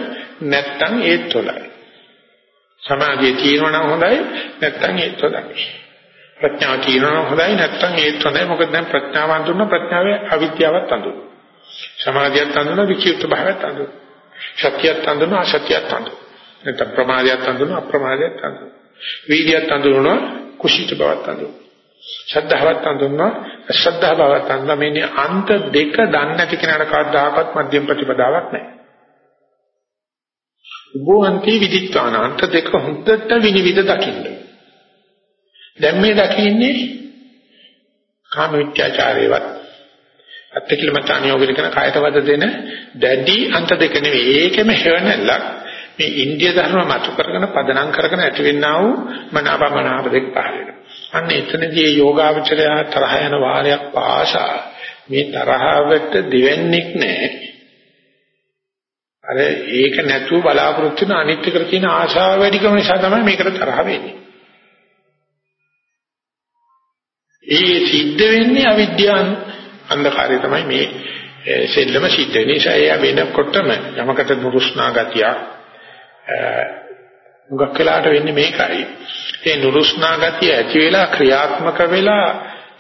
[SPEAKER 1] නැත්නම් ඒත් හොඳයි. සමාධිය තියෙනවනම් හොඳයි නැත්නම් ඒත් හොඳයි. ප්‍රඥාව තියෙනවනම් හොඳයි නැත්නම් ඒත් හොඳයි. මොකද දැන් ප්‍රඥාව අඳුරන ප්‍රඥාවේ අවිද්‍යාවත් අඳුරන. සමාධියත් අඳුරන විචිත්ත භාවයත් අඳුරන. සත්‍යයත් අඳුරන අසත්‍යයත් අඳුරන. නැත්නම් ප්‍රමාදයත් අඳුරන අප්‍රමාදයත් අඳුරන. වීර්යයත් අඳුරන කුසීත බවත් අඳුරන. ශ්‍රද්ධාවත් අඳුන්නා අශ්‍රද්ධා බවත් අඳුන්නා මේ අන්ත දෙක දන්නේ නැති කෙනාට කවදාකවත් මධ්‍යම ප්‍රතිපදාවක් නැහැ. උභවන්ති විදිත්වාන අන්ත දෙක හොඳට විනිවිද දකින්න. දැන් මේ දකින්නේ කාම විත්‍යාචාරේවත් අත්තිකිලමතානියෝගින කරන කායත වද දෙන දැඩි අන්ත දෙක නෙවෙයි ඒකෙම හේවණල්ලක් මේ ඉන්දිය ධර්ම මතු කරගෙන පදනම් කරගෙන ඇතිවෙනා වූ මනාපමනාප දෙක පහළ වෙනවා. අන්න එතනදී යෝගාවචරය තරහ යන වාරයක් පාසා මේ තරහවට දෙවන්නේක් නැහැ. අර ඒක නැතුව බලාපොරොත්තු වෙන අනිත්‍ය කර තියෙන ආශාව වැඩිකම නිසා තමයි මේකට තරහ වෙන්නේ. ඒ සිද්ධ වෙන්නේ අවිද්‍යාව අන්ධකාරය තමයි මේ සෙල්ලම සිද්ධ වෙන්නේ. ඒ නිසා එයා වෙනකොටම යමකට නුරුස්නා ගතිය මුගක් වෙලාට වෙන්නේ මේකයි. ඒ නුරුස්නා ගතිය ඇති වෙලා ක්‍රියාත්මක වෙලා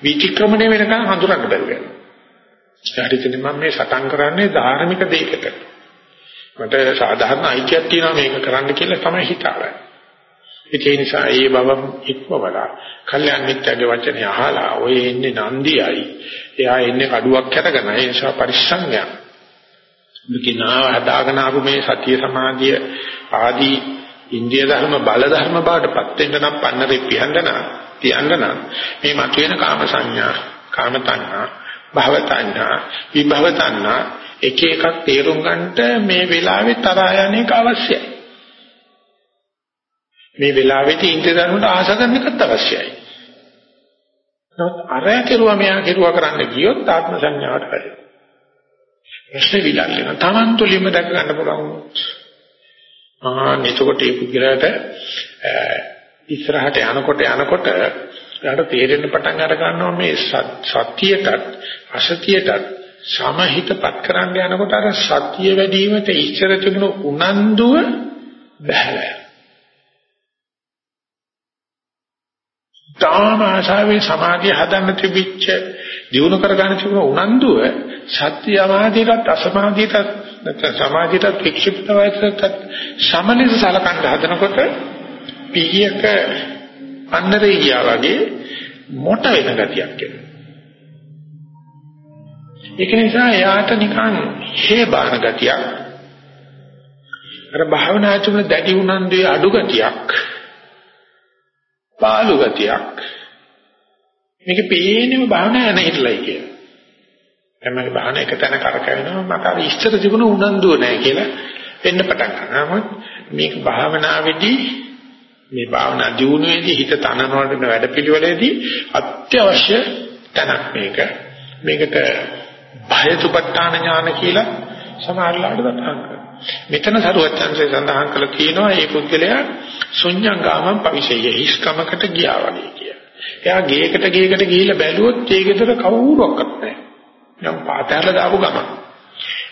[SPEAKER 1] විචක්‍රමණය වෙනකන් හඳුනන්න බැරුව යනවා. ඊට මම මේ සටන් කරන්නේ ධාර්මික දෙයකට. මට සාධාරණ අයිතියක් තියෙනවා මේක කරන්න කියලා තමයි හිතාගන්නේ. ඒ නිසා ඒ බව ඉක්මවලා කල්යන් මිත්‍යාගේ වචනේ අහලා ඔය එන්නේ නන්දියයි. එයා එන්නේ කඩුවක් කැටගෙන ඒ නිසා පරිස්සම්යක්. මුකිනාව හදාගෙන ආපු මේ සතිය සමාධිය ආදී ඉන්දිය ධර්ම බල ධර්ම බාටපත් වෙන්න නම් පන්නරේ පියන්න නම් තියන්න නම් මේ මතුවෙන කාම සංඥා කාම තණ්හා භව තණ්හා විභව තණ්හා එක එකක් තේරුම් ගන්නට මේ වෙලාවේ තරහා යන්නේක අවශ්‍යයි. මේ වෙලාවේදී ඉන්දිය ධර්මයට ආශ කරන එකත් අවශ්‍යයි. නමුත් අර කෙරුවා මෙයා කෙරුවා කරන්න ගියොත් ආත්ම සංඥාවට වැටෙනවා ප්‍රශ්නේ විලක් වෙනවා. Taman තුලින්ම දැක ගන්න පුළුවන්. ආ එතකොට ඒ පුද්ගලයාට ඉස්සරහට යනකොට යනකොට එයාට තේරෙන්න පටන් අර ගන්නවා මේ සත්‍යයටත් අසතියටත් සමහිතපත් කරන්න යනකොට අර සත්‍ය වැඩිවීමට ඉස්සර තිබුණු උනන්දුව බහැලා තාම ආශාවේ සමාධිය හදන්න තිබිච්ච දිනු කරගන්න තිබුණ උනන්දුව සත්‍ය අමාදීටත් අසමාදීටත් නැත්නම් සමාජයටත් වික්ෂිප්ත වයසට සමලිත සලකන්න හදනකොට පීයක අන්නරේ ගියා වගේ මොට වෙන ගතියක් එනවා. ඒක නිසා එයාට නිකන් හේබාන ගතියක් අර භාවනා තුන දැඩි උනන්දුවේ අඩු ගතියක් පාළු ගතියක් මේක පේන්නේම භාවනා යන හිටලයි කියලා. තමයි බාහන එක තැන කරකැවෙනවා මට අර ඉස්තර තිබුණ උනන්දුව නැහැ කියලා වෙන්න පටන් ගන්නවා. නමුත් මේක භාවනාවේදී මේ භාවනා දියුණුවේදී හිත තනනවන වැඩපිළිවෙලේදී අත්‍යවශ්‍ය තැනක් මේක. මේකට භයතුපත්තාන ඥාන කියලා සමහරලාට සඳහන් කරනවා. මෙතන සරුවච්චන්සේ සඳහන් කළා කියනවා මේ පුද්ගලයා ශුන්‍යංගාමං පවිශේය හිස්කමකට ගියා වගේ කිය. එයා ගේකට ගේකට ගිහිල්ලා බැලුවොත් ඒ ගෙදර කවුරක්වත් නැහැ. නම් පාතහැරලා දාපු ගමන්.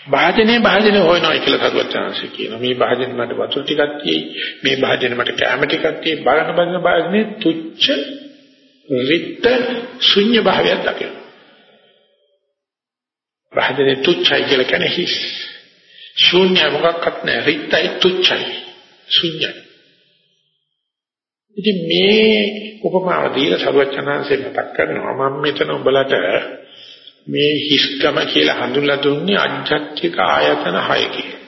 [SPEAKER 1] භාජනේ භාජනේ හොයනවා කියලා කරුවත් chance කියනවා. මේ භාජනේ මට වතුර ටිකක් තියෙයි. මේ භාජනේ මට කැම ටිකක් තියෙයි. බලන බලන භාජනේ තුච්ච රිත්ත ශුන්‍ය භාවයක් දකිනවා. භාජනේ තුච්චයි කියලා කියන්නේ හිස්. ශුන්‍ය මොකක්වත් නැහැ. රිත්තයි තුච්චයි. ශුන්‍යයි. ඉතින් මේ උපමාව දීලා සරුවචනාංශේ මතක් කරනවා මම මෙතන උඹලට මේ හිස්කම කියලා හඳුන්ලා දුන්නේ අජ්ජත්තික ආයතන 6 කියලා.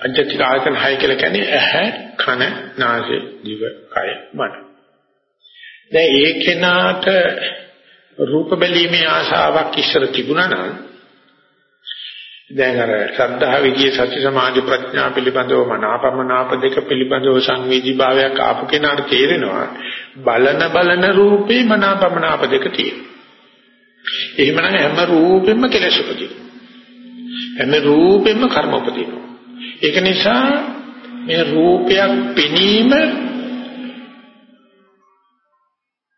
[SPEAKER 1] අජ්ජත්තික ආයතන 6 කියලා කියන්නේ ඇහැ, කන, නාසය, දිව, කය, මන. දැන් ඒ කෙනාට රූප බැලීමේ ආශාවක් ඉස්සර තිබුණා නම් දැන් අර ශ්‍රද්ධා විදියේ සති සමාධි ප්‍රඥා පිළිබඳව මනාපමනාප දෙක පිළිබඳව සංවේදී භාවයක් ආපු කෙනාට තේරෙනවා බලන බලන රූපේ මනාපමනාප දෙක තියෙනවා. එහෙමනම් හැම රූපෙම කෙලෙස් උපදිනවා. හැම රූපෙම කර්ම උපදිනවා. ඒක නිසා මේ රූපයක් පෙනීම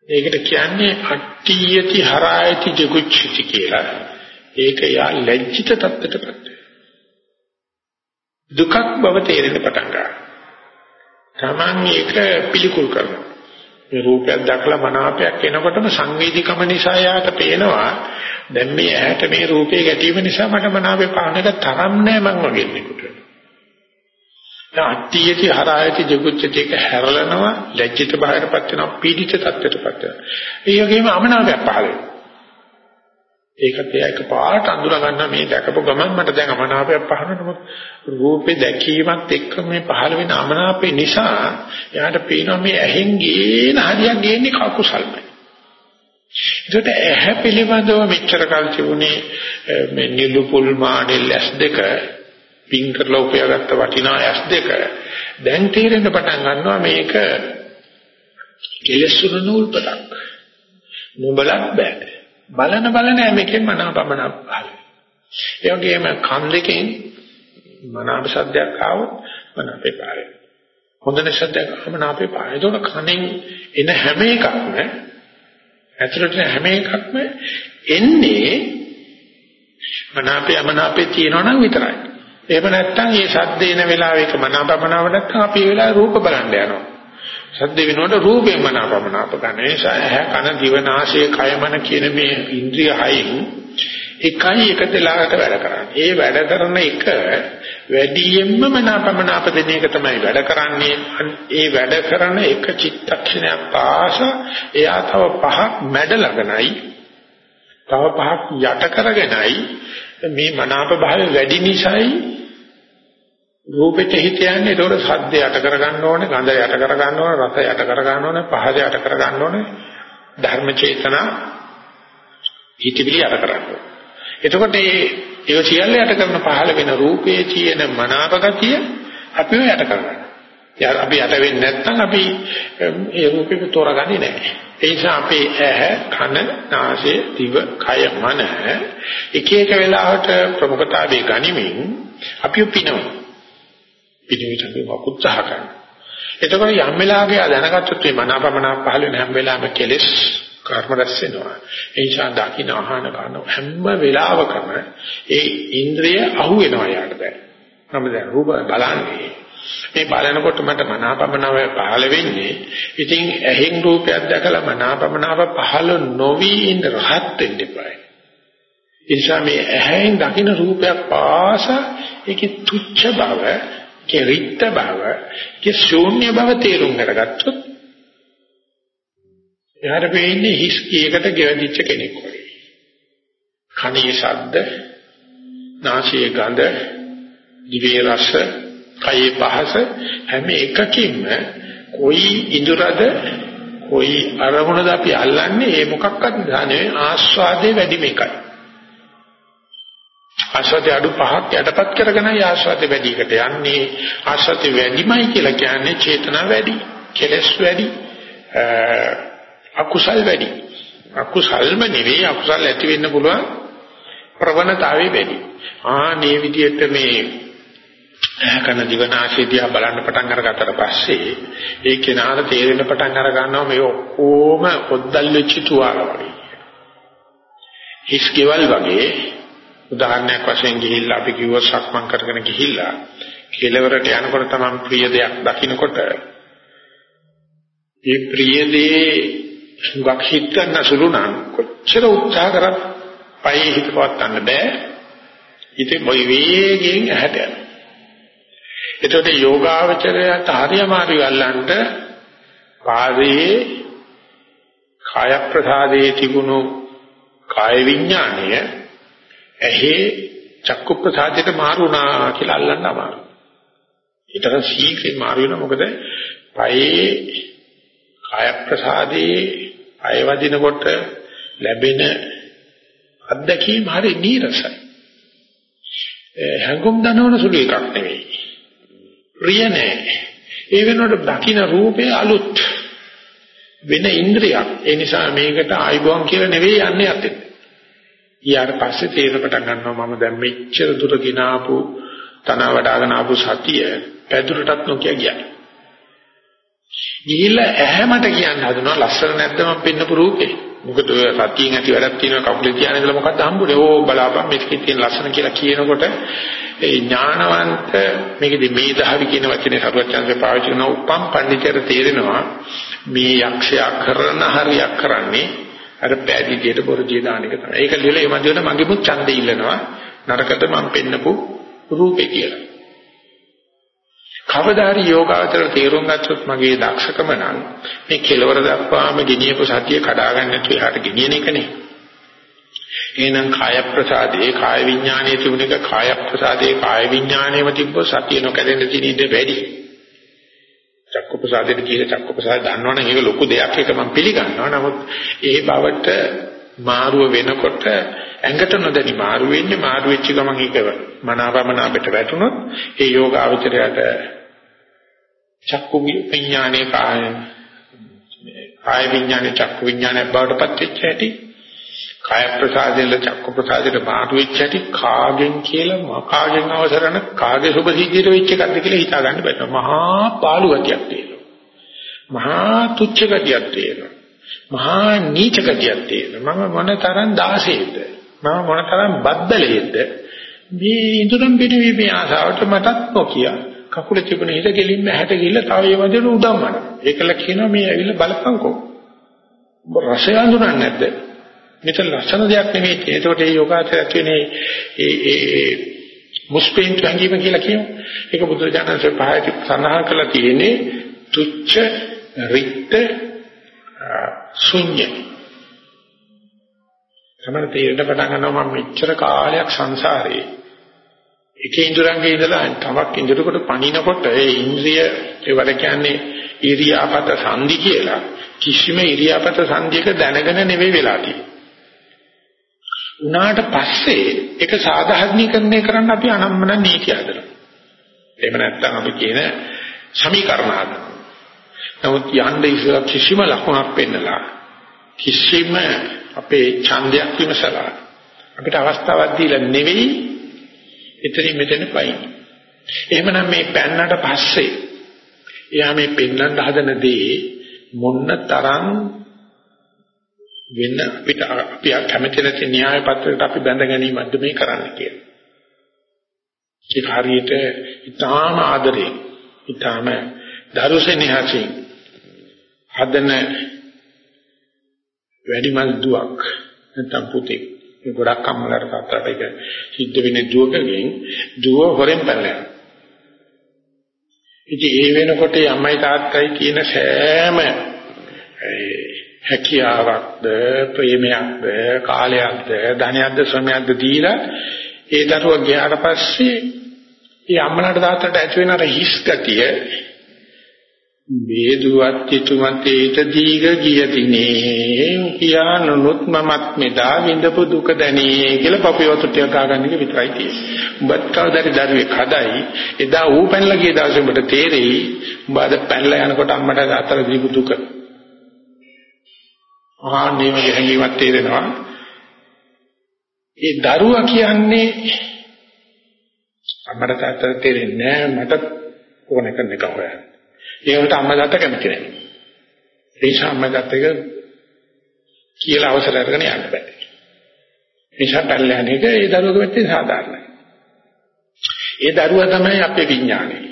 [SPEAKER 1] ඒකට කියන්නේ අට්ඨියති හරායති ජගුච්චති කියලා. ඒක යා ලැජ්ජිත තත්ත්වයටපත් දුකක් බව තේරෙන්න පටන් ගන්නවා. Taman ඒක පිළිකුල් කරනවා. මේ රූපයක් දැකලා මනාපයක් එනකොටම සංවේදීකම නිසා යාට පේනවා දැන් මේ ඇහැට මේ රූපේ ගැටීම නිසා මට මනාපේ පාන එක තරම් නෑ මං වගේ කෙනෙකුට. අට්ඨියති හරායති ජගුච්චති එක හැරලනවා ලැජ්ජිත භාවයටපත් වෙනවා පීඩිත තත්ත්වයටපත් වෙනවා. ඒ වගේම අමනාපයක් පහළ වෙනවා. ඒකත් ඒක පාට අඳුර ගන්න මේ දැකපු ගමන් මට දැන් අමනාපයක් පහළ වෙනකොට රූපේ දැකීමත් එක්ක මේ පහළ වෙන අමනාපේ නිසා එයාට පේනවා මේ ඇහෙන් ගේන හරියක් ගේන්නේ කකුසල්මයි. ඒකට ඇහැ පිළිබඳව මෙච්චර කල් තිබුණේ මේ නිලු පුල් මානෙල් ඇස් දෙක පින් කරලා උපයාගත්ත වටිනා ඇස් දෙක දැන් තේරෙන්න පටන් ගන්නවා මේක කෙලෙසුරු නූල්පතක්. නුඹලක් බෑ. බලන බලන හැමකෙම මනාපමන පහළ ඒ වගේම කන් දෙකෙන් මනාප සද්දයක් ආවොත් මනාපේ පාරේ. හොඳ නැසද්දයක් ආවම මනාපේ පාරේ. ඒක කනෙන් එන හැම එකක්ම ඇතුළට හැම එකක්ම එන්නේ මනාපේ අමනාපේ තියෙනවනම් විතරයි. එහෙම නැත්නම් මේ සද්ද එන වෙලාවෙක මනාපමනාව නැත්නම් අපි ඒ වෙලාවේ රූප බලන්න යනවා. සද්ද වෙනකොට රූපේ මනාපමනාප ගන්න. ඒ නිසා ඇහැ කන දිව නාසය කය මන කියන මේ ඉන්ද්‍රිය හයින් එකයි එක දෙලාකට වැඩ කරන්නේ. ඒ වැඩ කරන එක වැඩියෙන්ම මනාපමනාප දෙන එක තමයි වැඩ කරන්නේ. ඒ වැඩ කරන එක චිත්තක්ෂණයක් පාස එයා තව පහක් මැඩලගෙනයි තව පහක් යට කරගෙනයි මේ මනාප භාවය වැඩි නිසායි රූපෙට හිත යන්නේ ඒතකොට සද්ද යට කර ගන්න ඕනේ, ගඳ යට කර ගන්න ඕනේ, රස යට කර ගන්න ඕනේ, පහද යට කර ගන්න ඕනේ, ධර්ම චේතනා හිතවිලි යට කරන්න ඕනේ. එතකොට මේ ඒ සියල්ල යට කරන පහළ වෙන රූපයේ තියෙන මනාපගතිය අපිව යට කරගන්න. යාර අපි යට වෙන්නේ නැත්නම් අපි ඒ රූපෙක තෝරගන්නේ නැහැ. ඒ නිසා අපේ ඇහැ, කන, නාසය, දිව, කය, මන එක එක වෙලාවට ප්‍රමුඛතාවයේ ගනිමින් අපිව පිනවනවා. පිටිවිට අපි උත්සාහ කරනවා. එතකොට යම් වෙලාවක දැනගත්තොත් මේ මනාපමනා පහළ වෙන හැම වෙලාවෙම කෙලෙස් කර්ම රැස් වෙනවා. ඒ නිසා දකින්න අහන කරන හැම වෙලාවකම ඒ ඉන්ද්‍රිය අහු වෙනවා යාට දැන්. මම දැන් රූප බලන්නේ මේ බලනකොට මට මනාපමනාව පහළ වෙන්නේ ඉතින් ඇහෙන් රූපයක් දැකලා මනාපමනාව පහළ නොවි ඉන්න රහත් වෙන්න එපා. ඒ නිසා මේ ඇහෙන් දකින්න රූපයක් පාස ඒකේ තුච්ඡ බව ඒකේ රිත්ත බව, ඒකේ ශූන්‍ය බව තේරුම් අරගත්තොත් එහාට වෙන්නේ හිස් කීයකට ගෙවදිච්ච කෙනෙක් වගේ. කණේ ශබ්ද, නාසයේ ගඳ, දිවේ රස, කයේ පහස හැම එකකින්ම කොයි ඉඳුරද කොයි අරමුණද අපි අල්ලන්නේ ඒ මොකක්වත් නෙවෙයි ආස්වාදේ වැඩි මේකයි. ආශ්‍රතය අඩු පහක් යටපත් කරගෙන ආශ්‍රතය වැඩි එකට යන්නේ. ආශ්‍රතය වැඩිමයි කියලා කියන්නේ චේතනා වැඩි කෙලස් වැඩි අකුසල් වැඩි. අකුසල්ම නෙවෙයි අකුසල් ඇති වෙන්න පුළුවන් ප්‍රවණතාවය වැඩි. ආනේ විදිහට මේ කන දිවනාශයේදී බලන්න පටන් අරගත්තට පස්සේ ඒ කෙනාට තේරෙන්න පටන් අර ගන්නවා මේ ඔක්කොම ඔද්දල් වෙච්ච තුවාල වගේ. හිස් කෙවල් වගේ උදාහරණයක් වශයෙන් ගිහිල්ලා අපි කිව්ව සක්මන් කරගෙන ගිහිල්ලා කෙලවරට යනකොට තමයි ප්‍රිය දෙයක් දකින්නකොට ඒ ප්‍රිය දේ සුගක් හිත ගන්න සුළු නම් කොච්චර උත්සාහ කරත් පයේ හිත පවත්වන්න බෑ. ඉතින් මොයි වේගයෙන් ඇහැට යනවා. එතකොට යෝගාවචරයට හරියමාරු යල්ලන්ට පාදයේ කාය ප්‍රසාදයේ තිබුණු කාය විඥාණය ඇහි චක්කු ප්‍රසාදයට මාරුණා කියලා අල්ලන්න අමාරුයි. ඊටර සීක්‍රේ මාරු වෙනවා මොකද පයේ කාය ප්‍රසාදයේ අය වදිනකොට ලැබෙන අත්දැකීම හරි නීරසයි. හැඟුම් දනවන සුළු එකක් නෙවෙයි. ප්‍රිය නෑ. ඒ වෙනකොට දකින්න රූපේ අලුත් වෙන ඉන්ද්‍රියක්. ඒ නිසා මේකට ආයිබෝන් කියලා නෙවෙයි යන්නේ අතේ. ඊට පස්සේ තේරෙන පටන් ගන්නවා මම දැන් මෙච්චර දුර ගినాපු තන වඩාගෙන ආපු සතිය පැදුරටත් නොකිය ගියා. ගිහිල්ලා ඇහැමට කියන්න හදනවා ලස්සන නැද්ද මම පෙන්නපු රූපේ. මොකද ඔය සතියෙන් ඇති වැඩක් තියෙනවා කකුලේ තියාගෙන ඉඳලා මොකක්ද හම්බුනේ? ඕ බලාපන් මේකේ තියෙන ලස්සන කියලා කියනකොට ඒ ඥානවන්ත මේකදී මේ දහවි කියන වචනේ සරුවචන්සේ පාවිච්චි කරන උපම් පඬිතර තේරෙනවා මේ යක්ෂයා කරන හරියක් කරන්නේ අර පැදිදියට බොරදිය දාන එක තමයි. ඒක ලියලා ඒ මැදට මගේමුත් ඡන්දේ ඉල්ලනවා නරකට මම පෙන්නපු රූපේ කියලා. කවදාහරි යෝගාවචර තේරුම් ගත්තොත් මගේ දක්ෂකම නම් මේ කෙලවර දක්වාම ගෙනියපු සතිය කඩා ගන්න නැතුව එහාට ගෙනියන එකනේ. එහෙනම් කාය ප්‍රසාදේ කාය විඥානයේ තිබුණ එක කාය ප්‍රසාදේ කාය විඥානයේම තිබ්බ සතිය නොකැඩෙන්න තියෙන ඉඩ වැඩි. චක්ක ප්‍රසාදේ කියලා චක්ක ප්‍රසාද දන්නවනම් ඒක ලොකු දෙයක් ඒක මම පිළිගන්නවා. නමුත් ඒ බවට මාරුව වෙනකොට ඇඟට නොදැනි මාරු වෙන්නේ මාරු වෙච්ච ගමන් ඒක මනාවමන අපිට වැටුනොත් ඒ යෝග අවචරයට චක්කු විඥානේ කාය කාය විඥානේ චක්කු විඥානේ බවට පත් වෙච්ච හැටි කාය ප්‍රසාදෙල චක්කු ප්‍රසාදෙට මාරු වෙච්ච හැටි කාගෙන් කියලා කාගෙන් අවසරන කාගේ සුභ සිද්ධියට වෙච්ච එකක්ද කියලා හිතා ගන්න බෑ මහා පාළු ගතියක් තියෙනවා. මහා තුච්ච ගතියක් තියෙනවා. මහා නීච ගතියක් තියෙනවා. මම මොන තරම් දාසෙයිද මම මොන තරම් බද්දලෙයිද මේ ඉදරම් පිටවීමේ ආසාවට මටත් නොකිය. කකුල තිබුණ හිත ගෙලින්ම හැට ගිහිල්ලා තව ඒ වදින උදම්මන ඒකල කියනවා මේ ඇවිල්ලා බලපංකෝ. ඔබ රසය අඳුරන්නේ නැද්ද? මෙතන ලස්සන දෙයක් නෙමෙයි. ඒකට ඒ යෝගාචරය කියන්නේ ඒ ඒ මුස්පේන් සංගීම කියලා කියමු ඒක බුදුරජාණන්සේ පහයි සඳහන් කරලා තියෙන්නේ තුච්ච රික්ත ශුන්‍ය. තමයි තේරෙන්න පටන් ගන්නවා මම මෙච්චර කාලයක් සංසාරේ. එක ඉන්ද්‍රයන්ගේ ඉඳලා තවක් ඉන්ද්‍රයකට පණිනකොට ඒ ඉන්ද්‍රිය ඒවට කියන්නේ ඉරියාපත සංදි කියලා කිසිම ඉරියාපත සංදියක දැනගෙන නෙවෙයි වෙලා තියෙන්නේ. උනාට පස්සේ ඒක සාධාරණීකරණය කරන්න අපි අනම්මන නීති හදනවා. එහෙම නැත්නම් අපි කියන සමීකරණ හදනවා. නමුත් යන්නේ ඉස්සර කිසිම ලකුණක් පෙන්නලා කිසිම අපේ ඡන්දයක් විමසලා අපිට අවස්ථාවක් දීලා නෙවෙයි එතනින් මෙතන පයින්. එහෙමනම් මේ පෑන්නට පස්සේ එයා මේ පෙන්වන්න හදන දේ මොන්න තරම් වෙන අපිට අපි කැමති නැති න්‍යාය පත්‍රයකට අපි බැඳ ගැනීමක්ද මේ කරන්න කියලා. ඒක හරියට ඊටාම ආදරේ ඊටාම දරුසෙනෙහසින් හදන වැඩිමල් දුවක් නැත්නම් පුතේ. මේ ගොඩක් අම්මලාට තාත්තලාට ඒක සිද්ධ වෙන්නේ දුවකගෙන්. දුව හොරෙන් පැනලා ඉතින් ඒ වෙනකොට අම්මයි තාත්තයි කියන සෑම හැකියාවක්ද ප්‍රේමයක්ද කාලයක්ද ධනයක්ද ශ්‍රමයක්ද දීලා ඒ දරුවා ගියාට පස්සේ ඒ අම්මලාට තාත්තට ඇති වෙන අර හිස් ගතිය වේදුවත් චිතුමතේත දීග ගියතිනේ කියානොත් මමත් මෙදා විඳපු දුක දැනේ කියලා පපියවතු ටික ගන්න එක විතරයි තියෙන්නේ. උඹත් කවදාරි දරුවෙක් හදයි එදා ඌ පැනලා ගිය දවසේ උඹට තේරෙයි උඹ අද පැනලා යනකොට අම්මට අතර දීපු දුක. ආන්නේ වගේ හැඟීමක් තේරෙනවා. ඒ දරුවා කියන්නේ අම්මට තාත්තට තේරෙන්නේ නැහැ මට ඕන කරන එක හොයන්න. ඒකට අම්මා තාත්තා කැමති නැහැ. ඒ නිසා අම්මා තාත්තට කියලා අවසර අරගෙන යන්න බෑ. නිසා පැල්ලෑන එක ඒ දරුවක වෙත්තේ සාධාරණයි. ඒ දරුවා තමයි අපේ විඥානය.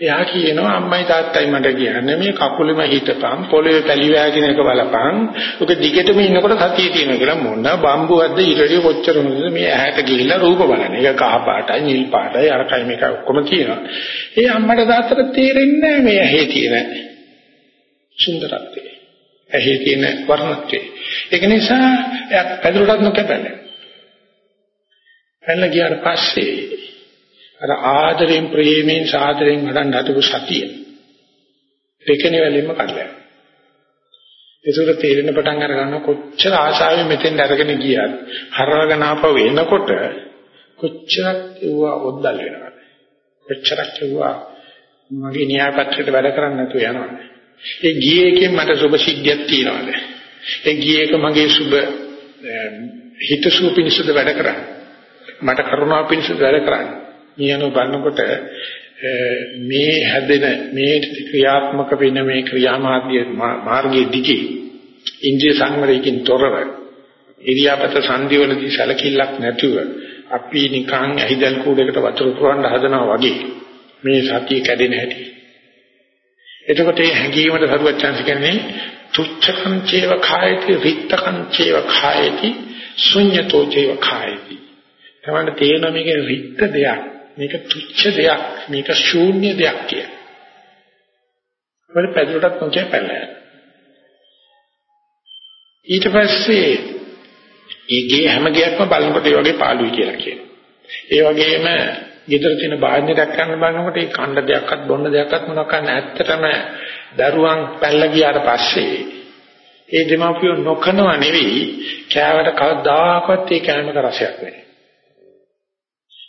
[SPEAKER 1] එයා කියනවා අම්මයි තාත්තයි මට කියන්නේ මේ කකුලෙම හිටපන් පොළවේ පැලි වෑගෙන එක බලපන් ඔක දිගටම ඉන්නකොට සතිය තියෙනවා කියලා මොන බම්බුවක්ද ඊටදී කොච්චර මොනද මේ ඇහැට ගිහිල්ලා රූප බලන. ඒක කහ පාටයි නිල් පාටයි අරකයි මේක ඔක්කොම තියෙනවා. ඒ අම්මට තාත්තට තේරෙන්නේ මේ ඇහි තියෙන සුන්දරත්වය. ඇහි තියෙන වර්ණත්වය. ඒක නිසා එයා පැදුරටත් නොකැපෙන්නේ. පැනලා ගියාට පස්සේ අර ආදරෙන් ප්‍රේමයෙන් සාදරෙන් වඩන් හදපු සතිය. දෙකනේ වැලෙන්න කඩලා ඒසොර තේරෙන පටන් අර ගන්න කොච්චර ආශාවෙන් මෙතෙන් අරගෙන ගියත් හරවගෙන ආපහු එනකොට කොච්චරක් ඒවා ඔද්දල් වෙනවද? කොච්චරක් ඒවා මගේ න්‍යායපත්‍රයට වැඩ කරන්නේ නැතුව යනවද? ඒ ගියේ එකෙන් මට සුබ සිද්ධියක් තියනවාද? ඒ ගියේ එක මගේ සුබ හිතසුව පිණිසද වැඩ කරන්නේ? මට කරුණාව පිණිස වැඩ කරන්නේ. ඊයන බලනකොට මේ හැදෙන මේ ක්‍රියාත්මක වෙන මේ ක්‍රියාමාර්ගයේ මාර්ගයේ දිගේ ඉන්ද්‍රිය සංවරයෙන් තොරව ඉරියාපත සංදිවලදී සැලකිල්ලක් නැතුව අපි නිකන් ඇහිදල් කූඩේකට වතුර පුරවන්න හදනවා වගේ මේ සතිය කැඩෙන හැටි. එතකොට මේ හැඟීමට සරුවච්චන්ස කියන්නේ තුච්ඡකං චේව කායති රික්තකං චේව කායති ශුඤ්ඤතෝ චේව කායති තමන්න තේරෙනවා මේක රික්ත දෙයක්. මේක තුච්ඡ දෙයක්. මේක ශූන්‍ය දෙයක් කියලා. වල පැදුරටත් මොකේ පැනලා. ඊට පස්සේ ඒගේ හැම ගියක්ම බලනකොට ඒ වගේ පාළුයි කියලා කියනවා. ඒ වගේම ගෙදර තියෙන බාහිරයක් ගන්න බලනකොට ඒ කණ්ඩ දෙයක්වත් බොන්න දෙයක්වත් මොනවක් ගන්න ඇත්තටම දරුවන් පැල්ලා ගියාට පස්සේ ඒ දෙමාපියෝ නොකනව නෙවෙයි කෑවට කවදාකවත් ඒ කෑමක රසයක් නැහැ.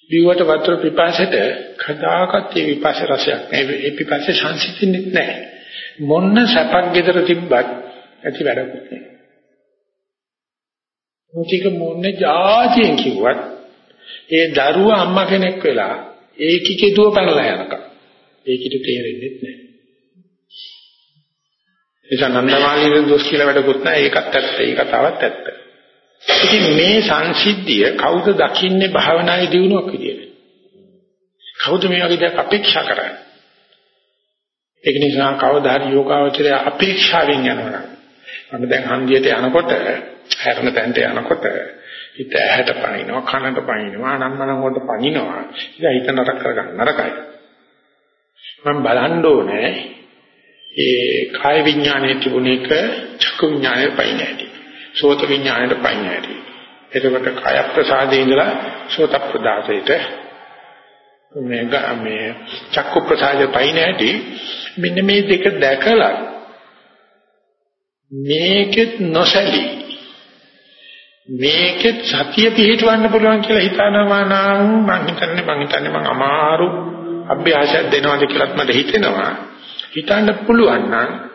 [SPEAKER 1] බිව්වට වතුර පිපාසෙට කදාකත් ඒ විපාස රසයක් නැහැ. ඒ පිපාසෙ සංසිඳෙන්නේ නැහැ. මොන්න සැපක් ගෙදර තිබ්බත් ඇති වැඩකුත් නැහැ. මොටික මොන්න જાතියෙන් කිව්වත් ඒ දරුවා අම්මා කෙනෙක් වෙලා ඒකිකේ දුව පැනලා යනකම් ඒකිට තේරෙන්නේ නැහැ. එසන් නන්දමාලීගේ දොස් කියලා වැඩකුත් නැහැ. ඒකත් ඇත්ත. ඒ කතාවත් ඇත්ත. ඉතින් මේ සංසිද්ධිය කවුද දකින්නේ භාවනායේ දියුණුවක් විදියට? කවුද මේ වගේ දෙයක් අපේක්ෂා කරන්නේ? ඒක නිසා කවදා හරි යෝගාවචරය අපේක්ෂාවෙන් යනවා. මම දැන් හන්දියට යනකොට හැරෙන තැනට යනකොට හිත ඇහැට පනිනවා කනට පනිනවා අනම්මනම් වලට පනිනවා. ඒක හිත නරක කරගන්න නරකයි. මම බලන්න ඕනේ ඒ කාය විඥානයේ තිබුණ එක චක්කු විඥානයේ පයින් සෝත විඥාණයට පයින් ඇති. එතකොට කාය ප්‍රසාදේ ඉඳලා සෝත ප්‍රදාසයට මේ මේ චක්කු ප්‍රසාදේ පයින් ඇති මෙන්න මේ දෙක දැකලා මේකෙත් නොසැලී මේකෙත් සතිය පිහිටවන්න පුළුවන් කියලා හිතනවා නම් මම හිතන්නේ මම හිතන්නේ මම අමාරු අභ්‍යාසයක් දෙනවාද කියලාත් මට හිතෙනවා හිතන්න පුළුවන් නම්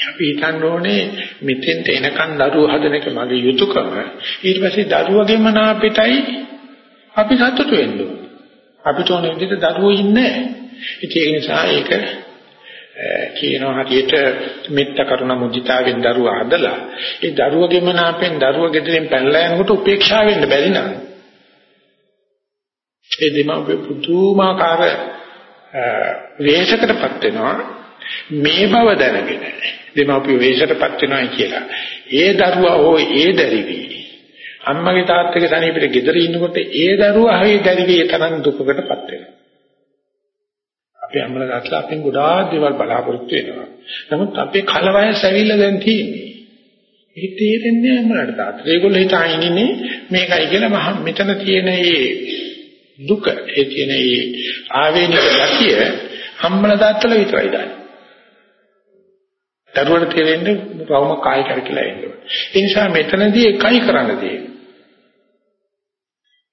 [SPEAKER 1] අපි හිතන්න ඕනේ මෙතෙන්ට එනකන් දරුවෝ හදන එක මගේ යුතුයකම. ඊට පස්සේ දරුවගේම නාපෙටයි අපි සතුටු වෙන්න ඕනේ. අපිට ඕන විදිහට දරුවෝ ඉන්නේ නැහැ. ඒ නිසා ඒක කියනවා හරියට මෙත්ත කරුණ මුදිතාවෙන් දරුවා හදලා ඒ දරුවගේම නාපෙන් දරුවා ගෙදරින් පැනලා යනකොට උපේක්ෂා වෙන්න බැරි නෑ. ඒ දෙමාපිය පුදුමාකාර වේශකටපත් වෙනවා මේ බව දැනගෙන දෙමාපිය වේශයටපත් වෙනවා කියලා. ඒ දරුවා හෝ ඒ දැරිවි. අම්මගේ තාත්තගේ තනියපිට ගෙදර ඉන්නකොට ඒ දරුවා හරි දැරිවි ඒ තරම් දුකකටපත් වෙනවා. අපේ අම්මලා තාත්තලා අපෙන් ගොඩාක් දේවල් බලාපොරොත්තු වෙනවා. නමුත් අපේ කලවයස් ඇවිල්ලා දැන් තියෙන්නේ. ඒක තේරෙන්නේ අම්මලාට තාත්තට. ඒගොල්ලෝ හිතාගෙන ඉන්නේ මේකයි කියලා මහ මෙතන තියෙන මේ දුක, ඒ කියන මේ ආවේනික ගතිය අම්මලා තාත්තලා විතරයි දන්නේ. දරුවට තේරෙන්නේ රවුම කායි කරකිලා ඉන්නවා. ඒ නිසා මෙතනදී එකයි කරන්න තියෙන්නේ.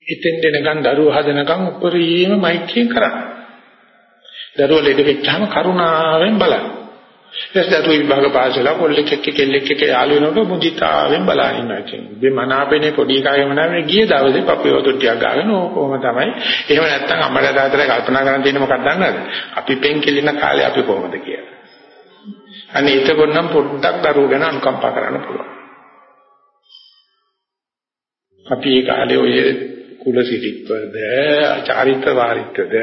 [SPEAKER 1] එතෙන් දෙනකන් දරුවෝ හදනකන් උපරිම මෛත්‍රියෙන් කරන්න. දරුවෝ ලෙඩ වෙච්චාම කරුණාවෙන් බලන්න. ඊට දරුවෝ විභාග පාස් වෙලා කොල්ලෙක් එක්ක කෙල්ලෙක් එක්ක යාළු වෙනකොට මුදිතාවෙන් බලන ඉන්නවා කියන්නේ. මේ මනාපෙනේ පොඩි කාගෙම නෑ ගිය දවසේ පපේ වතුර ටිකක් ගාගෙන ඕකම තමයි. එහෙම නැත්නම් අම්මලා තාත්තලා කල්පනා කරන් තියෙන්නේ මොකක්ද දන්නවද? අපි පෙන් කෙලින කාලේ අපි කොහොමද කියලා. අනේ එතකොට නම් පොඩ්ඩක් දරුවෝ ගැන අනුකම්පා කරන්න පුළුවන්. අපි ඒ කාලේ ඔය කුල සිරිත්වද චාරිත්‍ර වාරිත්‍රද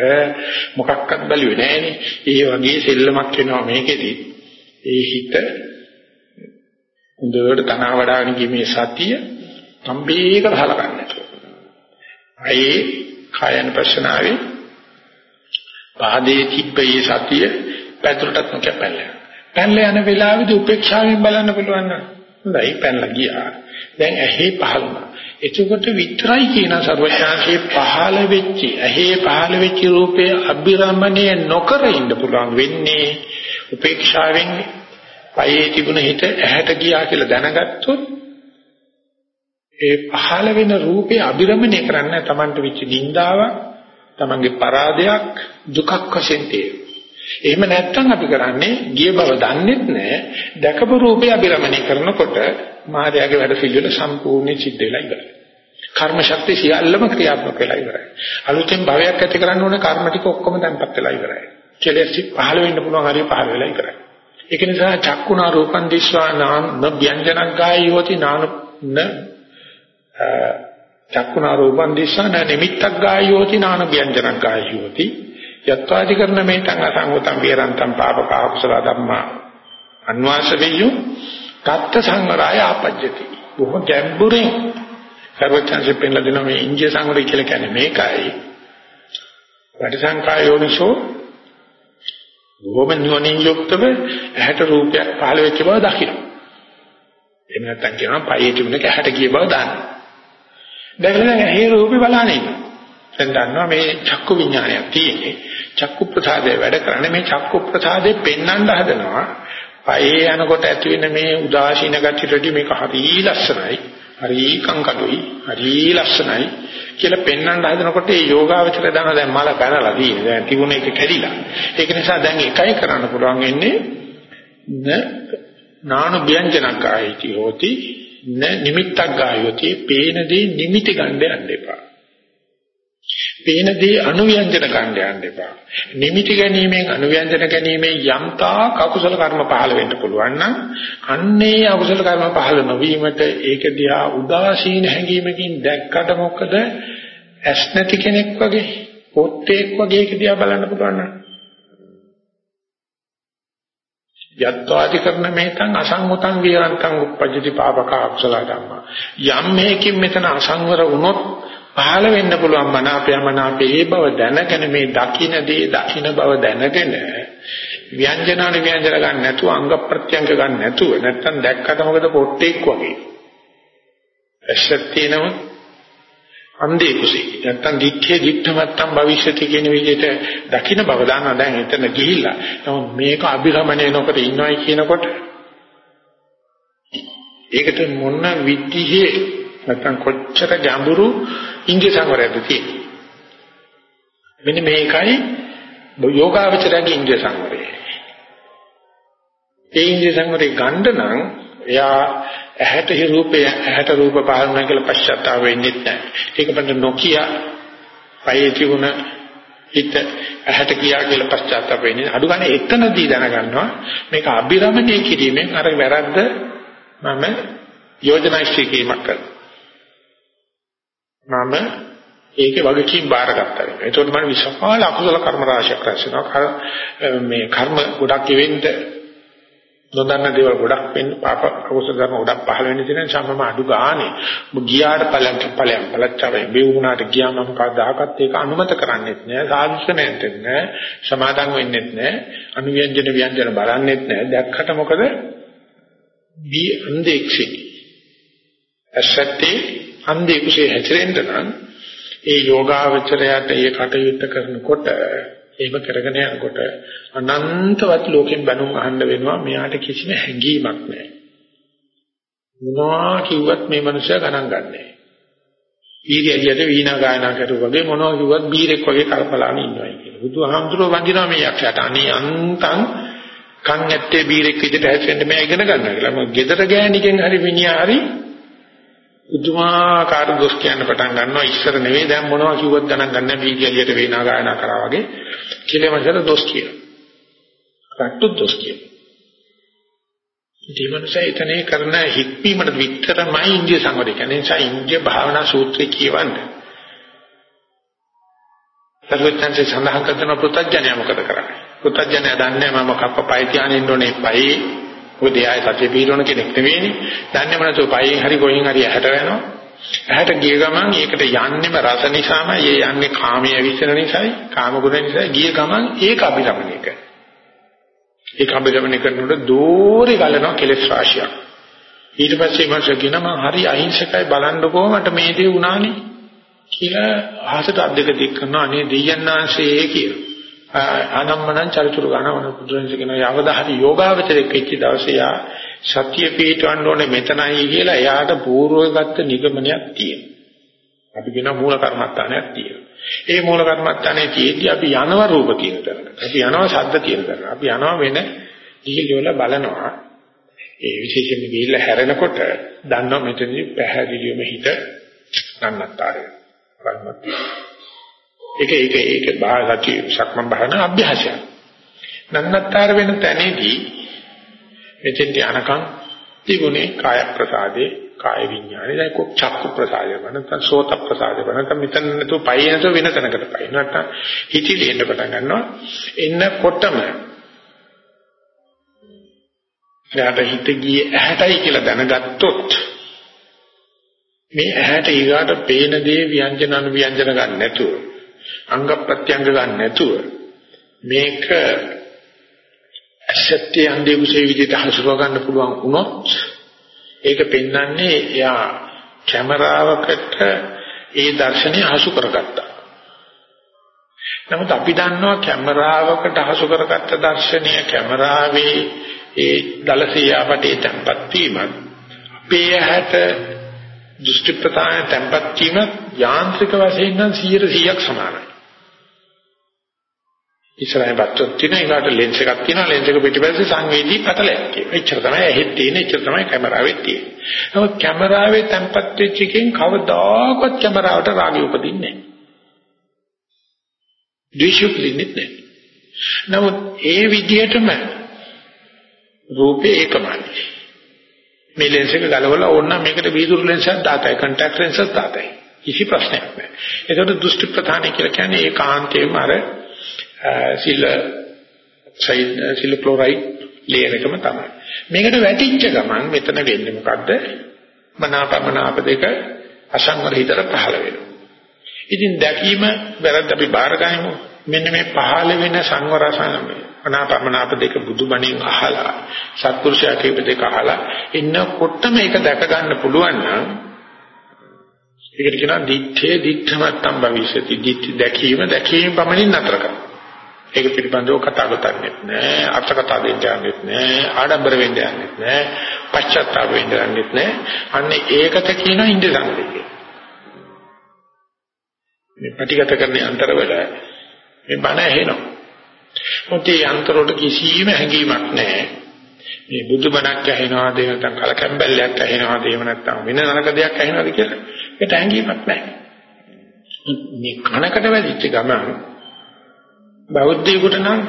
[SPEAKER 1] මොකක්වත් බැලුවේ නෑනේ. ඒ වගේ සෙල්ලමක් වෙනවා මේකෙදි. ඒ හිත හොඳට තනවා වඩාගෙන ගිමේ සතිය තම්බේක ගහලා ගන්න. අයේ කායන ප්‍රශ්නාවේ පාදේ තිබ්බේ සතිය පැතුරටත් නොකැපැල්ල. පැනලා යන වෙලාවෙදී උපේක්ෂාවෙන් බලන්න පුළුවන් නේද? හොඳයි පැනලා ගියා. දැන් ඇහි පහළුණා. එතකොට විතරයි කියන සර්වඥාන්සේ පහළ වෙච්ච ඇහි පහළ වෙච්ච රූපේ අභිරමණය නොකර ඉන්න පුළුවන් වෙන්නේ උපේක්ෂාවෙන් පයේ තිබුණ හිත ඇහැට ගියා කියලා දැනගත්තොත් ඒ පහළ වෙන රූපේ අභිරමණය කරන්න තමන්ට වෙච්ච නින්දාවක් තමන්ගේ පරාදයක් දුකක් වශයෙන් තේරෙනවා එහෙම නැත්නම් අපි කරන්නේ ගිය බව දන්නෙත් නැහැ. දැකපු රූපය අභිරමණය කරනකොට මායාවේ වැඩ පිළිවෙල සම්පූර්ණ සිද්ධ වෙලා ඉවරයි. කර්ම ශක්තිය සියල්ලම ක්‍රියාත්මක වෙලා ඉවරයි. අලුතෙන් භවයක් ඇති කරන්න ඕන කර්ම ටික ඔක්කොම තැන්පත් වෙලා ඉවරයි. කෙලෙස් පහළ වෙන්න පුළුවන් හරිය පහළ වෙලා ඉවරයි. ඒක නිසා චක්කුණා රූපං දිස්වා නාන ව්‍යංජනක් ගායෝති නාන න චක්කුණා රූපං දිස්වා න නිමිත්තක් ගායෝති නාන ව්‍යංජනක් ගායෝති යත්වාදි කරන මේතං අසංගතං විරන්තං පාපක අකුසල ධම්මා අන්වාස වෙයු තත්ත සංවරය ආපජ්ජති බොහෝ ගැඹුරින් සර්වචන්සේ පෙන්ලා දෙන මේ ඉන්දිය සංවරය කියලා කියන්නේ මේකයි පටිසංකා යෝනිසෝ බොහොම නුවණින් යුක්තව ඇහැට රූපයක් පහළ වෙච්ච බව දකින්න. එහෙම නැත්නම් කියනවා පයේ තිබුණක ඇහැට ගිය බව දාන්න. දැකලා ඇහි රූපේ බලන්නේ. දැන් දන්නවා මේ චක්කු විඥානයක් තියෙන්නේ. චක්කු ප්‍රසාදේ වැඩ කරන්නේ මේ චක්කු ප්‍රසාදේ පෙන්වන්න හදනවා. පයේ යනකොට ඇති වෙන මේ උදාසීන ගතියටදී මේක හරි ලස්සනයි. හරි කංකඩුයි. හරි ලස්සනයි කියලා පෙන්වන්න හදනකොට මේ යෝගාවචර දන දැන් මල පැනලා තියෙන්නේ. දැන් තිබුණ එක කැඩිලා. ඒක නිසා දැන් එකයි කරන්න පුළුවන් වෙන්නේ න නානු ව්‍යංජනක් ආයිති හොති න නිමිත්තක් ගායෝති පේනදී නිමිති ගන්න යන්න එපා. පේන දේ අනුව්‍යංජන ගන්න යන්න එපා. නිමිති ගැනීමෙන් අනුව්‍යංජන ගැනීමෙන් යම්තා අකුසල කර්ම පහළ වෙන්න පුළුවන් නම් අන්නේ අකුසල කර්ම පහළ නොවීමට ඒක දිහා උදාසීන හැඟීමකින් දැක්කට මොකද ඇස් නැති කෙනෙක් වගේ පොත්තේක් වගේ ඒක දිහා බලන්න පුළුවන් නම් යත්වාදි කරන මේතන් අසංගතං විරන්තං උපජ්ජති පාපක අකුසල ධම්මා යම් මේකින් මෙතන අසංවර වුණොත් පහළ වෙන්න පුළුවන් මනාපයමනාපේ ඒ බව දැනගෙන මේ දකින්න දේ දකින්න බව දැනගෙන ව්‍යංජනාන ව්‍යංජන ගන්න නැතුව අංග ප්‍රත්‍යංග ගන්න නැතුව නැත්තම් දැක්කට මොකද පොට්ටෙක් වගේ. ඇසත් තියෙනව. අන්දේ කුසී. නැත්තම් දික්ඛේ දික්ඨමත්තම් භවිෂ්‍යති කියන විදිහට දකින්න බව දාන දැන් එතන ගිහිල්ලා. නමුත් මේක අභිරමණය නොකර ඉන්නවයි කියනකොට ඒකට මොන විදිහේ නැත්තම් කොච්චර ගැඹුරු ඉන්ද්‍රිය සංවරයක්ද තියෙන්නේ. මෙන්න මේකයි යෝගාවචරයේ ඉන්ද්‍රිය සංවරය. ඒ ඉන්ද්‍රිය සංවරය ගන්න නම් එයා ඇහැට රූපය ඇහැට රූප පහළ කියලා පශ්චාත්තාප වෙන්නේ නැහැ. ඒක බඳ නොකිය පයේ තිබුණ හිත ඇහැට ගියා කියලා පශ්චාත්තාප වෙන්නේ. අඩු ගන්න එතනදී දැනගන්නවා මේක අභිරමණය කිරීමෙන් අර වැරද්ද මම යෝජනා ශ්‍රීකීමක් කරනවා. මම ඒකේ වගකීම් බාරගත්තා. ඒකට මම විශාල අකුසල කර්ම රාශියක් රැස්වෙනවා. මේ කර්ම ගොඩක් ඉවෙන්න නොදන්න දේවල් ගොඩක් වෙන්න පාප අකුසල කර්ම ගොඩක් පහළ වෙන්න තියෙන නිසා මම අඩු ගානේ ගියාට ඵලයන් ඵලයන් බලච්චාවෙන් බේවුණාට ගියාම මම කවදාකවත් ඒක අනුමත කරන්නේත් නෑ සාධුෂණයෙත් නෑ සමාදම් වෙන්නෙත් නෑ අනුව්‍යංජන ව්‍යංජන බලන්නෙත් නෑ දැක්කට මොකද බී අන්දේක්ෂි අසත්තේ අන්ධේ කුසේ හැසිරෙන්න නම් ඒ යෝගාවචරයට ඒ කටයුත්ත කරනකොට එහෙම කරගෙන යනකොට අනන්තවත් ලෝකෙන් බණුන් අහන්න වෙනවා මෙයාට කිසිම හැඟීමක් නැහැ. මොනවා කිව්වත් මේ මනුස්සයා ගණන් ගන්නෑ. ඊරියලියට වීණා ගායනා කරුවා වගේ මොනවා කිව්වත් බීරෙක් වගේ කල්පලාන ඉන්නවයි කියලා. බුදුහාමුදුරුවෝ වඳිනවා මේ යක්ෂයාට. අනේ අන්තං කන් ඇත්තේ බීරෙක් විදිහට හැසිරෙන්න මම ඉගෙන ගන්නවා කියලා. මම gedara ගෑණිකෙන් හරි මිනිහා හරි උතුමාකාර දොස් කියන්න පටන් ගන්නවා ඉස්සර නෙවෙයි දැන් මොනවා කිව්වත් ගණන් ගන්න බීජ එළියට වේනා ගායනා කරා වගේ කිලමසර දොස් කියනවා. රට්ටු දොස් කියනවා. ඊමණසේ එතනේ කරන හික්මීමට විතරමයි ඉන්දිය සංවරය. ඒ නිසා ඉන්දිය භාවනා සූත්‍රය කියවන්නේ. සර්වඥාන්සේ සඳහන් කරන පුතඥය මොකද කරන්නේ? පුතඥය දන්නේ මම කප්පපයි තියාගෙන ඉන්න ඕනේ පයි. මොකද එයා සත්‍ය පිළිරණ කෙනෙක් නෙවෙයිනේ. දන්නේ මොනවද පයින් හරි කොහෙන් හරි ඇහැට වෙනවා. ඇහැට ගිය ගමන් ඒකට යන්නේම රස නිසාමයි. ඒ යන්නේ කාමයේ විශ්සන නිසායි. කාම ගුණ නිසා ගිය ගමන් ඒක අභිරමණය කරනවා. ඒක අභිරමණය කරනකොට දෝරේ ගලනවා කෙලෙස් රාශියක්. ඊට පස්සේ මම කියනවා හරි අහිංසකයි බලන්න කොහොමද මේ දේ වුණානේ කියලා අහසට අත් දෙක දික් කරනවා අනේ දෙයයන්ාංශයේ කියලා. ආනම්මනං චරිචුරු ගණවන පුදුරන්සේ කියන යවදහරි යෝගාවචරෙක් වෙච්ච දවසේ යා සත්‍ය පිටවන්න ඕනේ මෙතනයි කියලා එයාට පූර්වගත නිගමනයක් තියෙනවා. අපි කියන මූල කර්මස්ථානයක් තියෙනවා. ඒ මූල කර්මස්ථානයේ තියෙද්දි අපි යනවා රූප කියන තැනකට. අපි යනවා ශබ්ද කියන තැනකට. අපි යනවා වෙන ගිහිල්ල බලනවා. ඒ විශේෂයෙන්ම ගිහිල්ලා හැරෙනකොට දන්නවා මෙතනදි පැහැදිලිවම හිත නන්නත්තරේ. බලමත්. ඒක ඒක ඒක බාහසති සක්මන් බහන අභ්‍යාසයක්. නන්නත්තර වෙන තැනේදී මෙතෙන්ට යනකම් තිබුණේ කාය ප්‍රසාදේ කාය විඥානේ දැන් කොක් චක්කු ප්‍රසාදේ වන නැත්නම් සෝත ප්‍රසාදේ වන නැත්නම් මෙතන නතු පයි නතු වෙන තැනකට පයි නැත්නම් හිතිලි එන්න පටන් ගන්නවා එන්නකොටම යාට හිත ගියේ ඇහැටයි කියලා දැනගත්තොත් මේ ඇහැට ඊගාට පේන දේ ව්‍යංජන අනු ව්‍යංජන ගන්න නැතුව අංග ප්‍රත්‍යංග ගන්න නැතුව මේක ඇසත්‍ය අන්දේ කුසේ විදිහට හසුරව ගන්න පුළුවන් වුණොත් ඒක පෙන්වන්නේ එයා කැමරාවකට ඒ දර්ශනය හසු කරගත්තා. නමුත් අපි දන්නවා කැමරාවකට හසු කරගත්ත දර්ශනය කැමරාවේ ඒ දලසියාපටේ තැම්පත් වීමත් අපේ ඇහැට දෘෂ්ටි ප්‍රතාන තැම්පත් වීම යාන්ත්‍රික වශයෙන් නම් 100%ක් සමානයි. ඉස්සරහින් බත්තොත් තියෙන එකට ලෙන්ස් එකක් තියෙනවා ලෙන්ස් එක පිටිපස්සේ සංවේදී පතලයක් තියෙනවා. එච්චර තමයි ඇහෙත් තියෙන්නේ එච්චර තමයි කැමරාවෙත් තියෙන්නේ. නමුත් කැමරාවේ තැම්පත් වෙච්ච එකෙන් කවදාකවත් කැමරාවට රාගය උපදින්නේ නැහැ. ද්වේෂය උපදින්නේ නැහැ. නමුත් ඒ විදිහටම රූපේ ඒකමයි. මේ ලෙන්ස් එක ගලවලා ඕනනම් මේකට වීදුරු ලෙන්ස් එකක් දාතයි කන්ටැක්ට් ලෙන්ස් එකක් දාතයි කිසි ප්‍රශ්නයක් නැහැ ඒකට දෘෂ්ටි ප්‍රධානයි කියලා කියන්නේ ඒකාන්තයෙන්ම අර සිල් සිල් ක්ලෝරයිඩ් ලේයරකම තමයි. මේකට වැටිච්ච ගමන් මෙතන වෙන්නේ මොකද්ද? මනාපමනාප දෙක අසංවර හිතට පහළ වෙනවා. ඉතින් දැකීම වැරද්ද අපි බාර ගනිමු. මෙන්න මේ පහළ වෙන සංවර සංවර අනාපමනාප දෙක බුදුබණෙන් අහලා සත්පුරුෂයා කියප දෙක අහලා එන්නකොටම ඒක දැක ගන්න පුළුවන් නම් ඒකට කියනවා දිත්තේ දිත්තමත්තම් භවිෂති. දිත්‍ති දැකීම දැකීම පමණින් නතර කරනවා. ඒක පිළිබඳව කතා කරන්නේ නැහැ අර්ථ කතා දෙන්න යන්නේ නැහැ ආඩම්බර වෙන්න යන්නේ නැහැ පශ්චාත්තාප වෙන්න යන්නේ නැහැ අන්න ඒකට කියනවා ඉන්ද්‍ර සංවේගය මේ ප්‍රතිගත කරන අන්තරවල මේ බණ ඇහෙනවා මොකද මේ යන්ත්‍රවල කිසිම හැඟීමක් නැහැ. මේ බුදුබණක් ඇහෙනවාද එහෙම නැත්නම් කලකැම්බැල්ලක් ඇහෙනවාද එහෙම නැත්නම් වෙන නරක දෙයක් ඇහෙනවාද කියලා ඒකට හැඟීමක් නැහැ. මේ කනකට වැදිච්ච ගමන් බෞද්ධයෙකුට නම්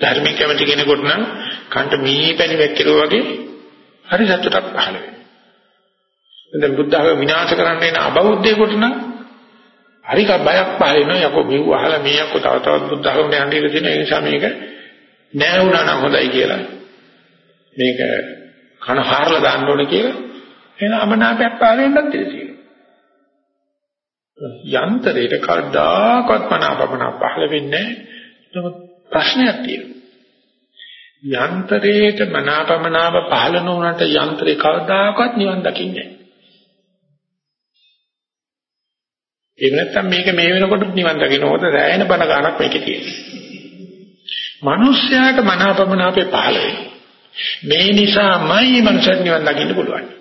[SPEAKER 1] ධර්මික කැමති කෙනෙකුට නම් කන්ට මී පැණි වැක්කිරුවා වගේ හරි සතුටක් පහළ වෙනවා. දැන් බුද්ධ ආගම විනාශ කරන්න එන අබෞද්ධයෙකුට නම් හරි බයක් පහල වෙනවා. යකෝ මෙව අහලා මේ යකෝ තව තවත් බුද්ධ ධර්මයට යන්න ඉඩ තියෙන නිසා මේක නෑ වුණා නම් හොඳයි කියලා. මේක කන හාරලා දාන්න ඕනේ කියලා එන අමනාපයක් පහල වෙන්නත් ඉඩ තියෙනවා. යන්ත්‍රයට කවදාකවත් මනාපමන පහල වෙන්නේ නෑ. ප්‍රශ්නයක් තියෙනවා යන්ත්‍රයට මනාපමනාව පහල නොවුනට යන්ත්‍රේ කවදාකවත් නිවන් දකින්නේ නෑ එහෙම නැත්නම් මේක මේ වෙනකොට නිවන් දකින්න ඕද රැයෙන බණ ගන්නක් මේකේ තියෙනවා. මිනිස්යාට මනාපමනාපේ පහළ වෙනවා. මේ නිසාමයි මනුෂ්‍යයන් නිවන් දකින්න පුළුවන්.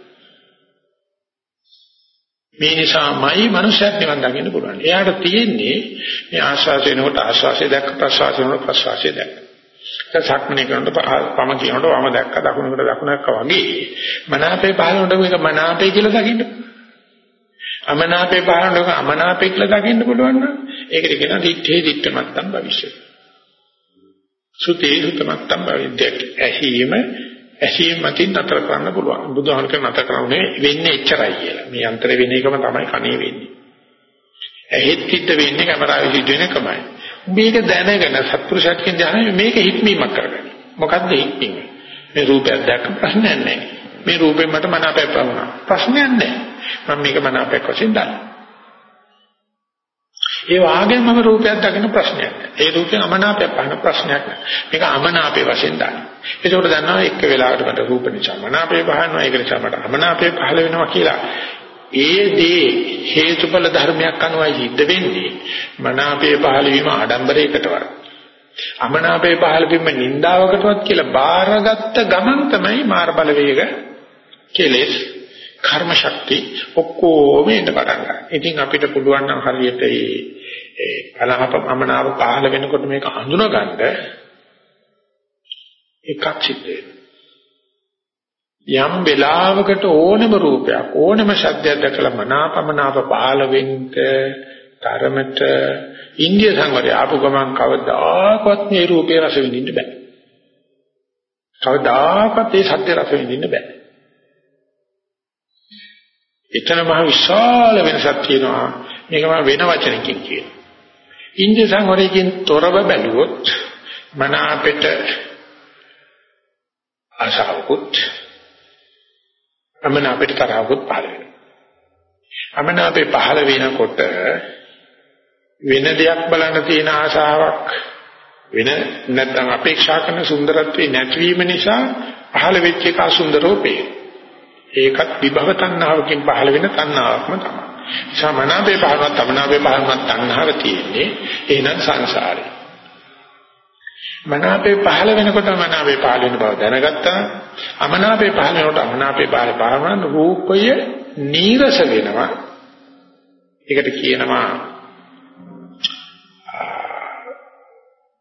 [SPEAKER 1] මේ නිසාමයි මනුෂ්‍යයන් නිවන් දකින්න පුළුවන්. එයාට තියෙන්නේ මේ ආස්වාස වෙනකොට ආස්වාසය දැක්ක ප්‍රසවාස වෙනකොට ප්‍රසවාසය දැක්ක. දැන් සක්මනේ කරනකොට පම කියනකොට වම දැක්ක දකුණකට දකුණ දැක්ක වගේ මනාපේ පහළනකොට මේක මනාපේ කියලා දකින්න. අමනාපේ පහළනකොට අමනාපේ කියලා දකින්න පුළුවන් නම් ඒකට කියනවා දිත්තේ දිත්තමත්තම් භවිෂ්‍යති. සුතේ සුතමත්තම් භවිද්දක් ඇහිම ඇහිම මතින් නතර කරන්න පුළුවන්. බුදුහාම කියන නතර කරන්නේ වෙන්නේ එච්චරයි කියලා. මේ අන්තර වෙන එකම තමයි කණේ වෙන්නේ. ඇහෙත් හිට වෙන්නේ කැමරාවේ සිද්ධ වෙන එකමයි. මේක දැනගෙන සත්පුරුෂයන්ගෙන් දැනගෙන මේක හික්මීමක් කරගන්න. මොකද්ද හික්මීම? මේ රූපයක් දැක්ක ප්‍රශ්නයක් නැහැ. මේ රූපෙන් මට මනාපයක් වුණා. ප්‍රශ්නයක් නැහැ. මම මේක මනාපයක් වශයෙන් දන්නවා. ඒ වාගෙන් මම රූපයක් දකින ප්‍රශ්නයක් නෑ. ඒ රූපේ අමනාපයක් පහන ප්‍රශ්නයක් නෑ. මේක අමනාපේ වශයෙන් දන්නවා. ඒකෝට දන්නවා එක්ක වෙලාවකට මට රූප නිසා මනාපේ පහනවා ඒක නිසා මට අමනාපේ පහළ වෙනවා කියලා. ඒ දේ හේතුඵල ධර්මයක් අනුවයි සිද්ධ වෙන්නේ. මනාපේ පහළ වීම ආඩම්බරයකටවත්. අමනාපේ පහළ වීම නින්දාවකටවත් කියලා බාරගත්ත ගමන් තමයි මාර බලවේග කෙලෙස් කර්ම ශක්ති ඔක්කොම එන්න පටන් ගන්නවා. ඉතින් අපිට පුළුවන් නම් හරියට ඒ අලහප අමනාව පහළ වෙනකොට මේක හඳුනගන්න එකක් සිද්ධ යම් වෙලාවකට ඕනම රූපයක් ඕනම ශබ්දයක් දැකලා මනාපමනාප පහළ වෙන්න තරමට ඉන්දිය සංවරය ආපු ගමන් කවදාකවත් මේ රූපේ රස විඳින්න බෑ. කවදාකවත් ඒ සත්‍ය රස විඳින්න බෑ. එතන මහ විශාල වෙනසක් තියෙනවා. මේක මම වෙන වචනකින් කියනවා. ඉන්දිය සංවරයෙන් තොරව බැලුවොත් මන අපිට ආශාවකුත් අමන අපිට තරහකුත් පහළ වෙනවා. අමන අපේ පහළ වෙනකොට වෙන දෙයක් බලන්න තියෙන ආශාවක් වෙන නැත්නම් අපේක්ෂා කරන සුන්දරත්වේ නැතිවීම නිසා පහළ වෙච්ච එක අසුන්දරෝ පේනවා. ඒකත් විභව තණ්හාවකින් පහළ වෙන තණ්හාවක්ම තමයි. සමනාපේ පහළවත් තමනාපේ පහළවත් තණ්හාව තියෙන්නේ එහෙනම් සංසාරේ. මනාපේ පහළ වෙනකොට මනාපේ පහළ වෙන බව දැනගත්තා. අමනාපේ පහළ වෙනකොට අමනාපේ පහළ පහළවන රූපය නීරස වෙනවා. ඒකට කියනවා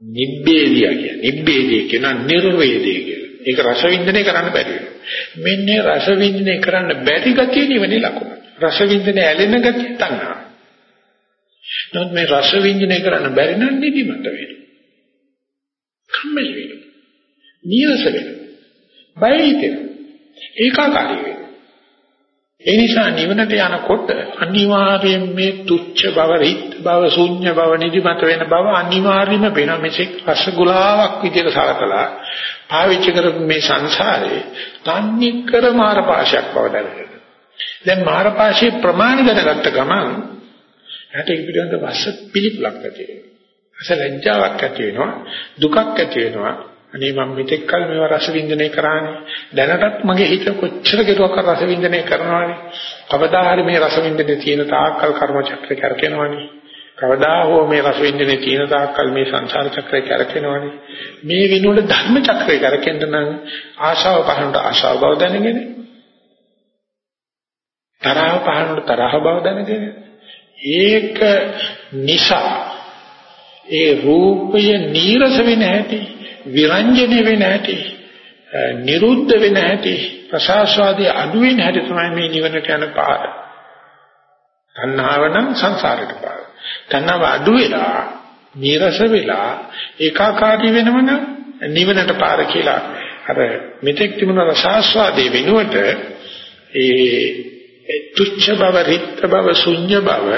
[SPEAKER 1] නිබ්බේදියා කියන. නිබ්බේදිය කියන නිර්වේදය කියන. ඒක රස වින්දනය කරන්න බැරි වෙනවා. මෙන්න රස වින්දනය කරන්න බැරි ගතිය නිවනේ ලකුණ. රස වින්දනය ඇලෙන ගතිය තණ්හා. නමුත් මේ රස වින්දනය කරන්න බැරි නම් නිදිමත වෙනවා. කම්මැලි වෙනවා. නීරස වෙනවා. බය හිතෙනවා. ඒකාකාරී වෙනවා. ඒ නිසා නිවනට යනකොට අනිවාර්යයෙන් මේ තුච්ච බව, රිත් බව, ශුන්‍ය බව, නිදිමත වෙන බව අනිවාර්යයෙන්ම වෙනවා. මේක රසගුලාවක් විදිහට සලකලා පාවිච්චි කරපු මේ සංසාරේ තන්නේ කර මාරපාශයක් බව දැනගන්න. දැන් මාරපාශයේ ප්‍රමාණය දැනගත්ත ගමන් එහට ඉදිරියට වස්ස පිළිපලක් ඇති වෙනවා. අස ලැජ්ජාවක් ඇති වෙනවා, දුකක් ඇති වෙනවා. අනේ මම මෙතෙක් කල මේව රස වින්දනය කරානේ. දැනටත් මගේ හිත කොච්චර කෙරුවක් රස වින්දනය කරනවානේ. කවදා හරි මේ රස වින්දනයේ තියෙන තාක්කල් කර්ම චක්‍රය කරකිනවානේ. කවදා හෝ මේ රස වින්දනයේ තියෙන තාක්කල් මේ සංසාර චක්‍රය කරකිනවානේ. මේ විනෝඩ ධර්ම චක්‍රය කරකෙන්න නම් ආශාව පහනට ආශාව බව දැනගෙන තරහ පහනට තරහ බව දැනගෙන ඒක නිසා ඒ රූපය නීරස වෙන හැටි විරංජන වෙන හැටි නිරුද්ධ වෙන හැටි ප්‍රසාස්වාදී අඩු වෙන හැටි තමයි මේ නිවනට යන පාර. තණ්හාව නම් සංසාරයට පාර. තණ්හාව අඩු වෙලා නීරස වෙලා ඒකාකාරී වෙනවනම් නිවනට පාර කියලා අර මෙතෙක් තිබුණ රසාස්වාදයේ වෙනුවට ඒ තුච්ඡ බව රිත්ත බව ශුන්‍ය බව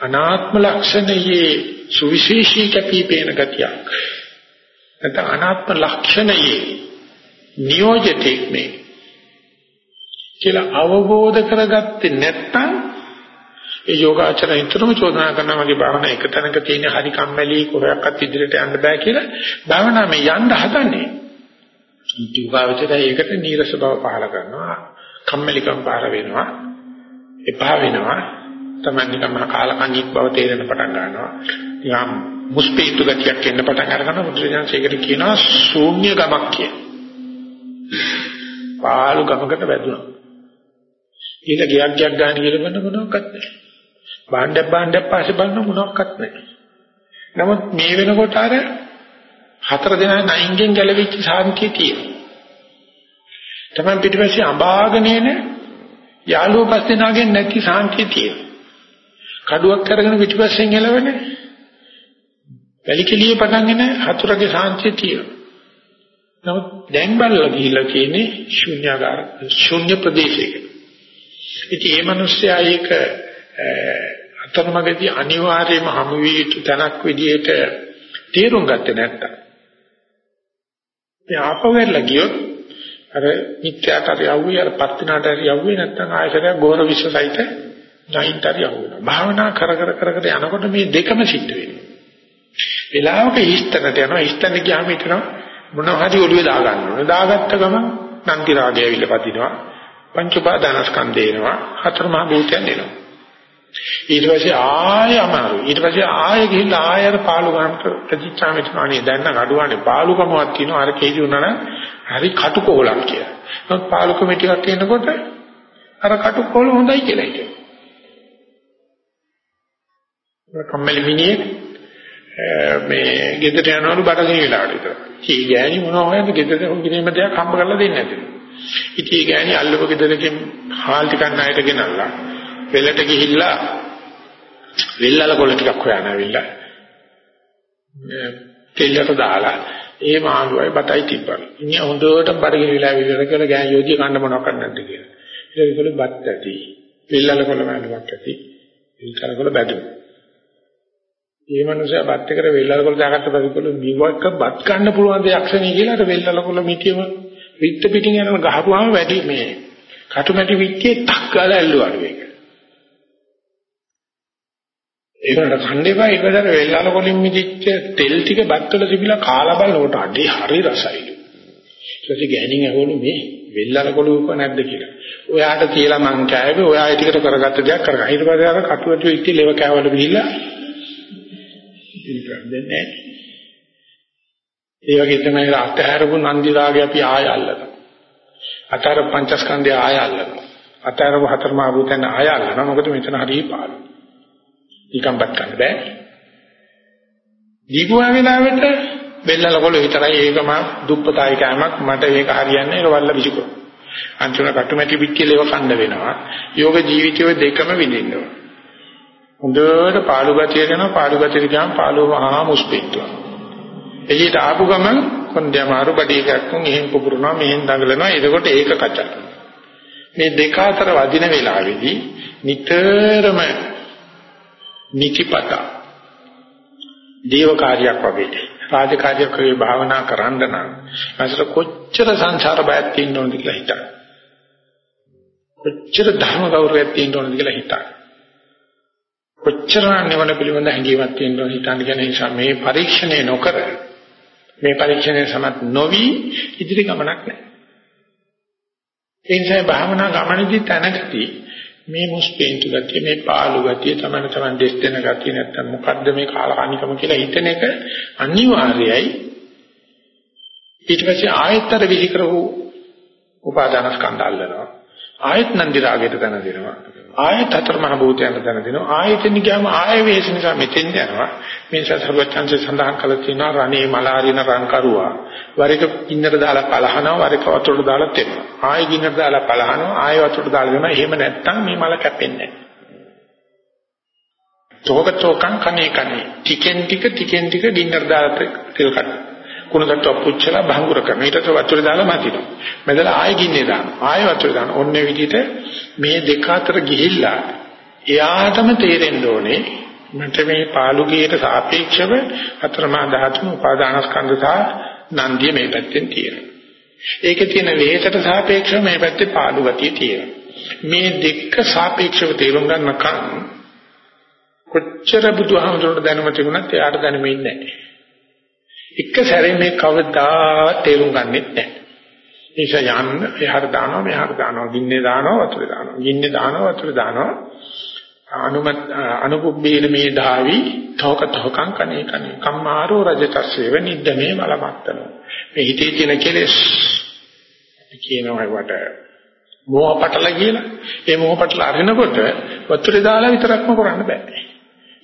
[SPEAKER 1] අනාත්ම ලක්ෂණයේ සුවිශේෂී කැපිපේන ගතියක් නැත්නම් අනාත්ම ලක්ෂණයේ නියෝජිතෙක් මේ කියලා අවබෝධ කරගත්තේ නැත්නම් ඒ යෝගාචරය විතරම චෝදනා කරනවා මගේ භාවනා එක තැනක තියෙන හරි කම්මැලි කොහොක්වත් ඉදිරියට යන්න බෑ කියලා භාවනා මේ යන්න හදන්නේ. යෝගාචරය ඒකට නීරස බව පහල කරනවා කම්මැලිකම් පාර වෙනවා එපා වෙනවා. තමයි නිකම්ම කාලකන්ණික් බව තේරෙන පටන් ගන්නවා. යම් මුස්පීතු ගතියක් එන්න පටන් අරගන්න බුදුරජාණන්සේකට කියනවා ශූන්‍ය ගමක් කිය. පාළු ගමකට වැදුනා. ඊට ගියක් ගියක් ගන්න කියලා බන්න මොනවක්වත් නැහැ. භාණ්ඩයක් භාණ්ඩයක් පාසේ බලන මොනවක්වත් නැහැ. නමුත් මේ වෙනකොට අර හතර දෙනා නයින්ගෙන් ගැලවිච්ච සාන්තිය තියෙනවා. තමයි පිටිපස්සේ අඹාගෙන එන යාළුවෝ පස් දෙනාගෙන් නැති සාන්තිය තියෙනවා. කඩුවක් අරගෙන පිටිපස්සෙන් එළවෙන වැලිකලියේ පටන්ගෙන හතුරගේ සාන්තිය තියෙනවා. නමුත් දැන් බලලා ගිහිල්ලා කියන්නේ ශුන්‍යාකාර ශුන්‍ය ප්‍රදේශයක. ඉතින් මේ මිනිස්සයා ඒක අතරමඟදී අනිවාර්යයෙන්ම හමු විය යුතු තැනක් විදියට තේරුම් ගත්තේ නැත්තම් එයා ආපවෙලා ගියොත් අර මිත්‍යාට හරි යවුවේ අර පත්තිනාට හරි යවුවේ නැත්තම් ආයතරයක් ගෝර විශ්වසයිත නයින්ට හරි යවුවා. භාවනා කර කර කර කර යනකොට මේ දෙකම සිද්ධ වෙනවා. වෙලාවක හිස්තැනට යනවා හිස්තැන ගියාම හිතනවා මොනවා හරි ඔළුවේ දා ගන්න ඕනේ. දාගත්ත ගමන් නන්ති රාගය ඇවිල්ලා පදිනවා. පංච උපාදානස්කන්ධය එනවා. හතර මහා භූතයන් එනවා. ඊට පස්සේ ආය අමාරු. ඊට පස්සේ ආය ගිහිල්ලා ආය අර පාළු ගන්නට ප්‍රතිචාමිත මානේ දැන් නම් අඩුවන්නේ පාළුකමක් තියෙනවා. අර කේජි උනා නම් හරි කටුකොලක් කියලා. නමුත් පාළුකම ටිකක් එනකොට අර කටුකොල හොඳයි කියලා හිතෙනවා. කම්මැලි මිනිහෙක් මේ ගෙදරට යනවලු බඩගිනි වෙලාවට විතර. ඊ ගෑණි මොනවා හොයද ගෙදරට කිරීම දෙයක් හම්බ කරලා දෙන්නේ නැතිලු. ඉතින් ඊ ගෑණි අල්ලපු ගෙදරකින් හාල් ටිකක් ණයට ගෙනල්ලා වෙලට ගිහිල්ලා වෙල්ලල කොළ ටිකක් හොයන ඇවිල්ලා තෙල්ලට දාලා ඒ මාළුවයි බතයි තිබ්බලු. ඉන්නේ හොඳට බඩගිනි වෙලා විතර කියලා ගෑණි යෝධිය කන්න මොනවක් කරන්නද කියලා. ඊට පස්සේ බත් ඇති. වෙල්ලල කොළ මාළුවක් ඇති. විතර කොළ බැදුණා. ඒ මනුස්සයා බත් එකට වෙල්ලලකොල දාගත්ත පරිකොල මිවක බත් ගන්න පුළුවන් දෙයක් නෙවෙයි කියලා අර වෙල්ලලකොල මිටියම විත්ත පිටින් යනම ගහපුවාම වැඩි මේ කටුමැටි විත්තියේ ටක් ගාලා ඇල්ලුවාලු ඒක. ඒකට කණ්ඩේපා එකදර වෙල්ලලකොලින් මිදිච්ච තෙල් ටික බත් වල තිබිලා කාලා බලනකොට අඩේ හරි රසයිලු. ඊට ගෑණින් ඇහුවලු මේ වෙල්ලලකොල උක නැද්ද කියලා. ඔයාට කියලා මං කෑවේ ඔයා ඒ ටිකට කරගත්ත දෙයක් කරගන්න. ඊට පස්සේ අර කටුමැටි විත්ති ලෙව කෑවල ගිහිල්ලා පිළිගන්නේ නැහැ. ඒ වගේ තමයි අතහැරපු නන්දි රාගය අපි ආය අල්ලනවා. අතහැර පංචස්කන්ධය ආය අල්ලනවා. අතහැරපු හතර මහ භූතයන් ආය අල්ලනවා. මොකද මෙතන හරිය පාළු. නිකම්පත් ගන්න බෑ. දීගුවා වෙලාවට බෙල්ලල කොළ විතරයි ඒකම දුප්පතයි කෑමක් මට ඒක හරියන්නේ ඒක වල්ල විසිකෝ. අන්තිම කටුමැටි පිටිකේලව කන්න වෙනවා. යෝග ජීවිතයේ දෙකම විඳින්න ඕන. හොඳට පාළු ගතිය දෙනවා පාළු ගතිය ගියාම පාළුව මහා මුස්පෙට්ටුවා. එළියට ආපු ගමන් කොන්දේ අමාරු බඩේ ගැක්කුම් එහෙන් පුපුරනවා මෙහෙන් දඟලනවා එතකොට ඒක කචක්. මේ දෙක අතර වදින වෙලාවේදී නිතරම නිතිපත දේව කාර්යයක් වගේ රාජකාරියක් වගේ භාවනා කරන්න නම් අසල කොච්චර සංසාර බයක් තියෙන්න ඕනද කියලා හිතන්න. කොච්චර ධර්ම ගෞරවයක් තියෙන්න ඕනද කියලා හිතන්න. කොච්චර නිවන පිළිබඳ හැඟීමක් තියෙනවද හිතන්න කියන නිසා මේ පරීක්ෂණය නොකර මේ පරීක්ෂණය සමත් නොවි ඉදිරි ගමනක් නැහැ. ඒ නිසා භාවනා ගමනේදී තනකදී මේ මුස්පේන්තු ගතිය මේ පාළු ගතිය තමයි තමයි දෙස් දෙන ගතිය නැත්තම් මොකද්ද මේ කාලකන්නිකම කියලා හිතන එක අනිවාර්යයි. ඊට පස්සේ ආයතර විලිකර වූ උපාදානස්කන්ධ අල්ලනවා. ආයත් නන්දි රාගයට තන දෙනවා. ආයත හතර මහ භූතයන්ට දැන දෙනවා. ආයතන ගියාම ආය වේශ නිසා මෙතෙන් යනවා. මේ නිසා සර්වචන්සේ සඳහන් කළ තියෙනවා රණේ මලාරින රන් කරුවා. වරක ගින්නට දාලා පලහනවා වරක වතුරට දාලා තෙමනවා. ආය ගින්නට දාලා පලහනවා ආය වතුරට දාලා දෙනවා. එහෙම නැත්තම් මේ මල කැපෙන්නේ නැහැ. තෝකතෝකං කනේ කනේ. ටිකෙන් ටික ටිකෙන් ටික ගින්නට දාලා තෙල් කඩන කුණකට පුච්චලා භංගුර කරනවා ඊට පස්සේ වතුර දාලා මතිනවා මැදලා ආය ගින්නේ දානවා ආය වතුර දානවා ඔන්නේ විදිහට මේ දෙක අතර ගිහිල්ලා එයාටම තේරෙන්න ඕනේ මට මේ පාළුගියට සාපේක්ෂව අතරමා ධාතුන් උපාදානස්කන්ධ සහ නන්දිය මේ පැත්තෙන් තියෙනවා. ඒකේ තියෙන වේසට සාපේක්ෂව මේ පැත්තේ පාළු ගතිය තියෙනවා. මේ දෙක සාපේක්ෂව තේරුම් ගන්නකම් කොච්චර බුදුහාමුදුරට දැනුම තිබුණත් එයාට දැනෙන්නේ නැහැ. එක සැරේ මේ කවදා තේරුම් ගන්නෙත් නැහැ. ඒක යන්න එහාට දානවා මෙහාට දානවා ගින්නේ දානවා වතුරේ දානවා. ගින්නේ දානවා වතුරේ දානවා. අනුමත් අනුකුබ්බේන මේ ධාවි තෝක තෝකං කනේ කනේ කම්මාරෝ රජතස්සේව නිද්දමේ මලමත්තන. මේ හිතේ තියෙන කෙලෙස් කියනවා වට මෝහපටල කියලා. ඒ මෝහපටල අරිනකොට වතුරේ දාලා විතරක්ම කරන්න බෑ.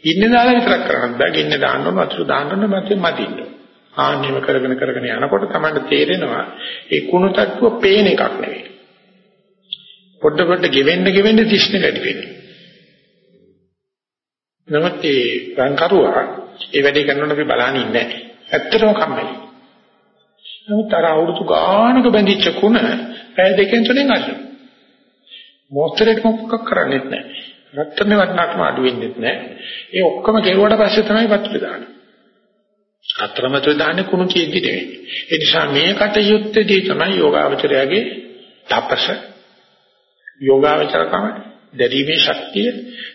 [SPEAKER 1] ගින්නේ දාලා විතරක් කරන්න බෑ. ගින්නේ දාන්න ඕන වතුර දාන්න ඕන මැත්තේ මදින්න ආන්නේම කරගෙන කරගෙන යනකොට තමයි තේරෙනවා ඒ කුණු තට්ටුව පේන එකක් නෙවෙයි. පොඩ පොඩ ගෙවෙන්න ගෙවෙන්න දිස්නේ වැඩි වෙනවා. නමුත් ඒ රංකරුවා ඒ වැඩේ කරනකොට අපි බලන්නේ නැහැ. ඇත්තටම කම්මැලි. නමුත් අර අවුරුදු ගානක බැඳිච්ච කුණ පැය දෙකෙන් තුනෙන් අල්ලන. මොස්තරේට මොකක් කරන්නේත් නැහැ. රත්තරනේ වටනක්ම අඩු වෙන්නේත් නැහැ. ඒ ඔක්කොම කෙරුවට පස්සේ තමයි වතුර දාන්නේ. අතරමැද දාන්නේ කුණු කීද්දි නෙවෙයි. ඒ නිසා මේ කටයුත්තේදී තමයි යෝගාවචරයාගේ තපස යෝගාවචරකම දැරීමේ ශක්තිය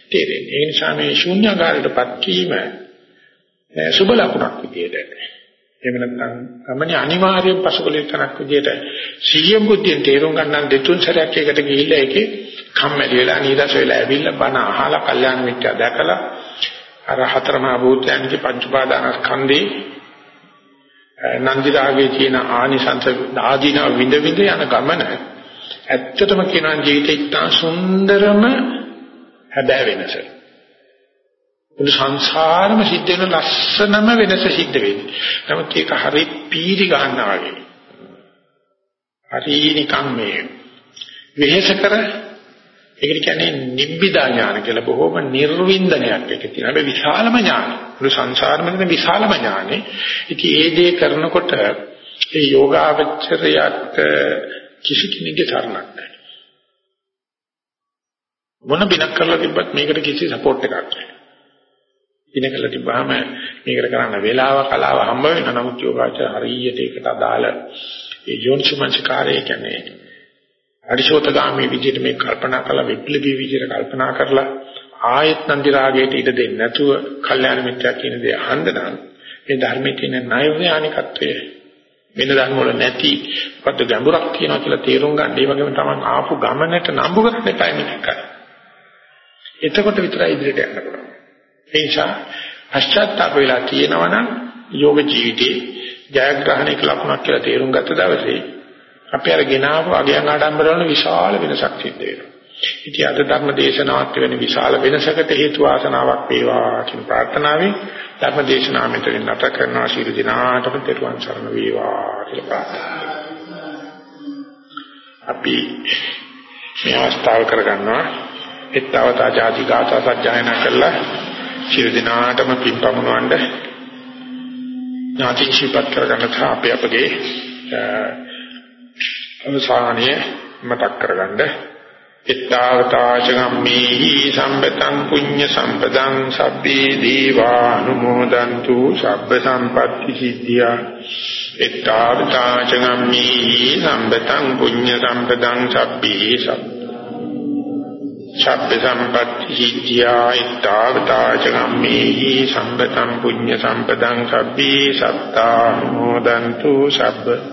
[SPEAKER 1] තේරෙන්නේ. ඒ නිසා මේ ශූන්‍යකාරයටපත් වීම සුබ ලකුණක් විදියට. එහෙම නැත්නම් ගමනේ අනිවාර්යයෙන් පසුකලෙක් තනක් විදියට සිහිය බුද්ධියෙන් තේරුම් ගන්න දෙතුන් සැරයක් එකට ගිහිල්ලා ඒකේ කම්මැලි වෙලා නීරස වෙලා ඇවිල්ලා බණ අහලා කල්යාණ මිත්‍යා දැකලා අර හතරමහා භූතයන්ගේ පංච උපාදානස්කන්ධේ නන්දි රාගයේ තියෙන ආනිසංස ආදීන විඳ විඳ යන ගමන ඇත්තටම කියනවා ජීවිතේ ඉතා සුන්දරම හැබෑ වෙනස. මුළු සංසාරම සිද්ධ වෙන ලස්සනම වෙනස සිද්ධ වෙන්නේ. නමුත් ඒක හරි පීරි ගන්නවා වගේ. හරි නිකන් මේ වෙහෙස කර ඒකට කියන්නේ නිබ්බිදා ඥාන කියලා බොහොම නිර්වින්දනයක් ඒක තියෙන. හැබැයි විශාලම ඥාන. මුළු සංසාරෙම තියෙන විශාලම ඥානෙ. ඉතින් ඒ දේ කරනකොට ඒ යෝගාවචරයට කිසි කෙනෙකුගේ තරණක් නැහැ. මොන බිනක් කරලා තිබ්බත් මේකට කිසි සපෝට් එකක් නැහැ. බින කරලා තිබ්බාම මේකට කරන්න වේලාව කලාව හම්බ වෙනවා. නමුත් යෝගාචර හරියට ඒකට අදාළ ඒ යෝනිසමංචකාරය කියන්නේ අරිශෝතගාමී විදිහට මේ කල්පනා කළා විප්ලවී විදිහට කල්පනා කරලා ආයත් නන්දි රාගයට ඉඩ දෙන්නේ නැතුව කල්යාණ මිත්‍යා කියන දේ අහන්න නම් මේ ධර්මයේ තියෙන නෛර්යානිකත්වය වෙන ධර්ම වල නැති පද ගැඹුරක් තියෙනවා කියලා තේරුම් ගන්න. ඒ වගේම තමයි ආපු ගමනට නම්බු කරන්න එපා මේක. එතකොට විතරයි ඉදිරියට යන්න පුළුවන්. ඒ නිසා පශ්චාත්තාප වෙලා තියෙනවා නම් යෝග ජීවිතේ ජයග්‍රහණයක ලකුණක් කියලා තේරුම් ගත්ත දවසේ අපි අර ගෙනාවු අගයන් ආඩම්බර වල විශාල වෙනසක් සිද්ධ වෙනවා. ඉතින් අද ධර්ම දේශනාවත් වෙන විශාල වෙනසකට හේතු වාසනාවක් වේවා කියන ප්‍රාර්ථනාවෙන් ධර්ම දේශනාව මෙතනින් නැත කරනවා. ශීල දිනාටම තෙරුවන් සරණ වේවා කියලා ප්‍රාර්ථනා අපි මේ අවස්ථාව කරගන්නවා. එත්තවතා ජාති ගාථා සජ්ජායනා කළා ශීල දිනාටම පින් පමුණවන්න ඥාති ශීපත් කරගන්න තා අපි අපගේ අවසානයේ මතක් කරගන්න. ittavataච ගම්මේහි සම්පතං පුඤ්ඤ සම්පදං සබ්බේ දීවානුමෝදන්තු සබ්බ සම්පatti සිද්ධියා. ittavataච ගම්මේහි සම්පතං පුඤ්ඤ සම්පදං සබ්බේ සබ්බ සම්පatti සිද්ධියා. ittavataච ගම්මේහි සම්පතං පුඤ්ඤ සම්පදං සබ්බේ සත්තානුමෝදන්තු සබ්බ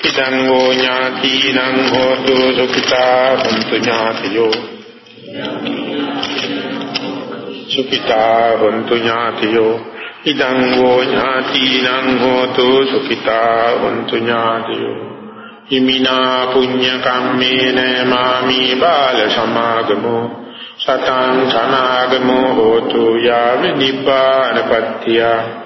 [SPEAKER 1] ඉදං ෝ ඥාතිනං හෝතු සුඛිතා හොන්තු ඥාතියෝ සුඛිතා හොන්තු ඥාතියෝ ඉදං ෝ ඥාතිනං හෝතු සුඛිතා හොන්තු ඥාතියෝ හිමිනා පුඤ්ඤ කම්මේන මාමි බාල සමාගමෝ සතං සනාගමෝ හෝතු යාව නිපානපත්තියා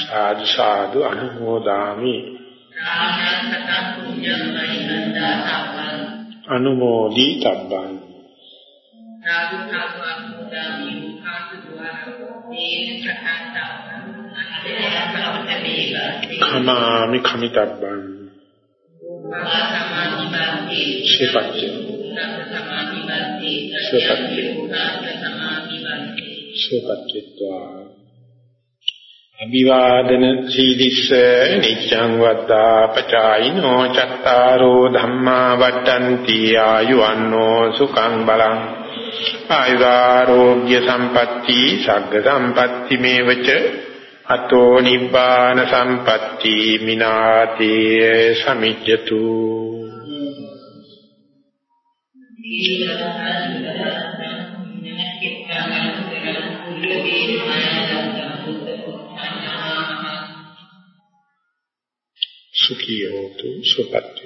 [SPEAKER 1] සාදු සාදු අනුමෝදාමි අනුමෝදි තබ්බං සාදු සාදු අනුමෝදාමි මුඛාතු දුආරෝ කමාමි කමිතබ්බං ශිපච්ච ශිපච්ච ශිපච්චත්වා අභිවාදන සීලිස්ස නිච්ඡං වද්දා පචායිනෝ චත්තාරෝ ධම්මා වඩ්ඩಂತಿ ආයුවන්නෝ සුඛං බලං. ආයුරෝග්‍ය සම්පatti සග්ග සම්පatti මේවච. අතෝ නිබ්බාන සම්පatti මිනාතේ සමිජ්ජතු. සුඛී හෝතු සුපත්ති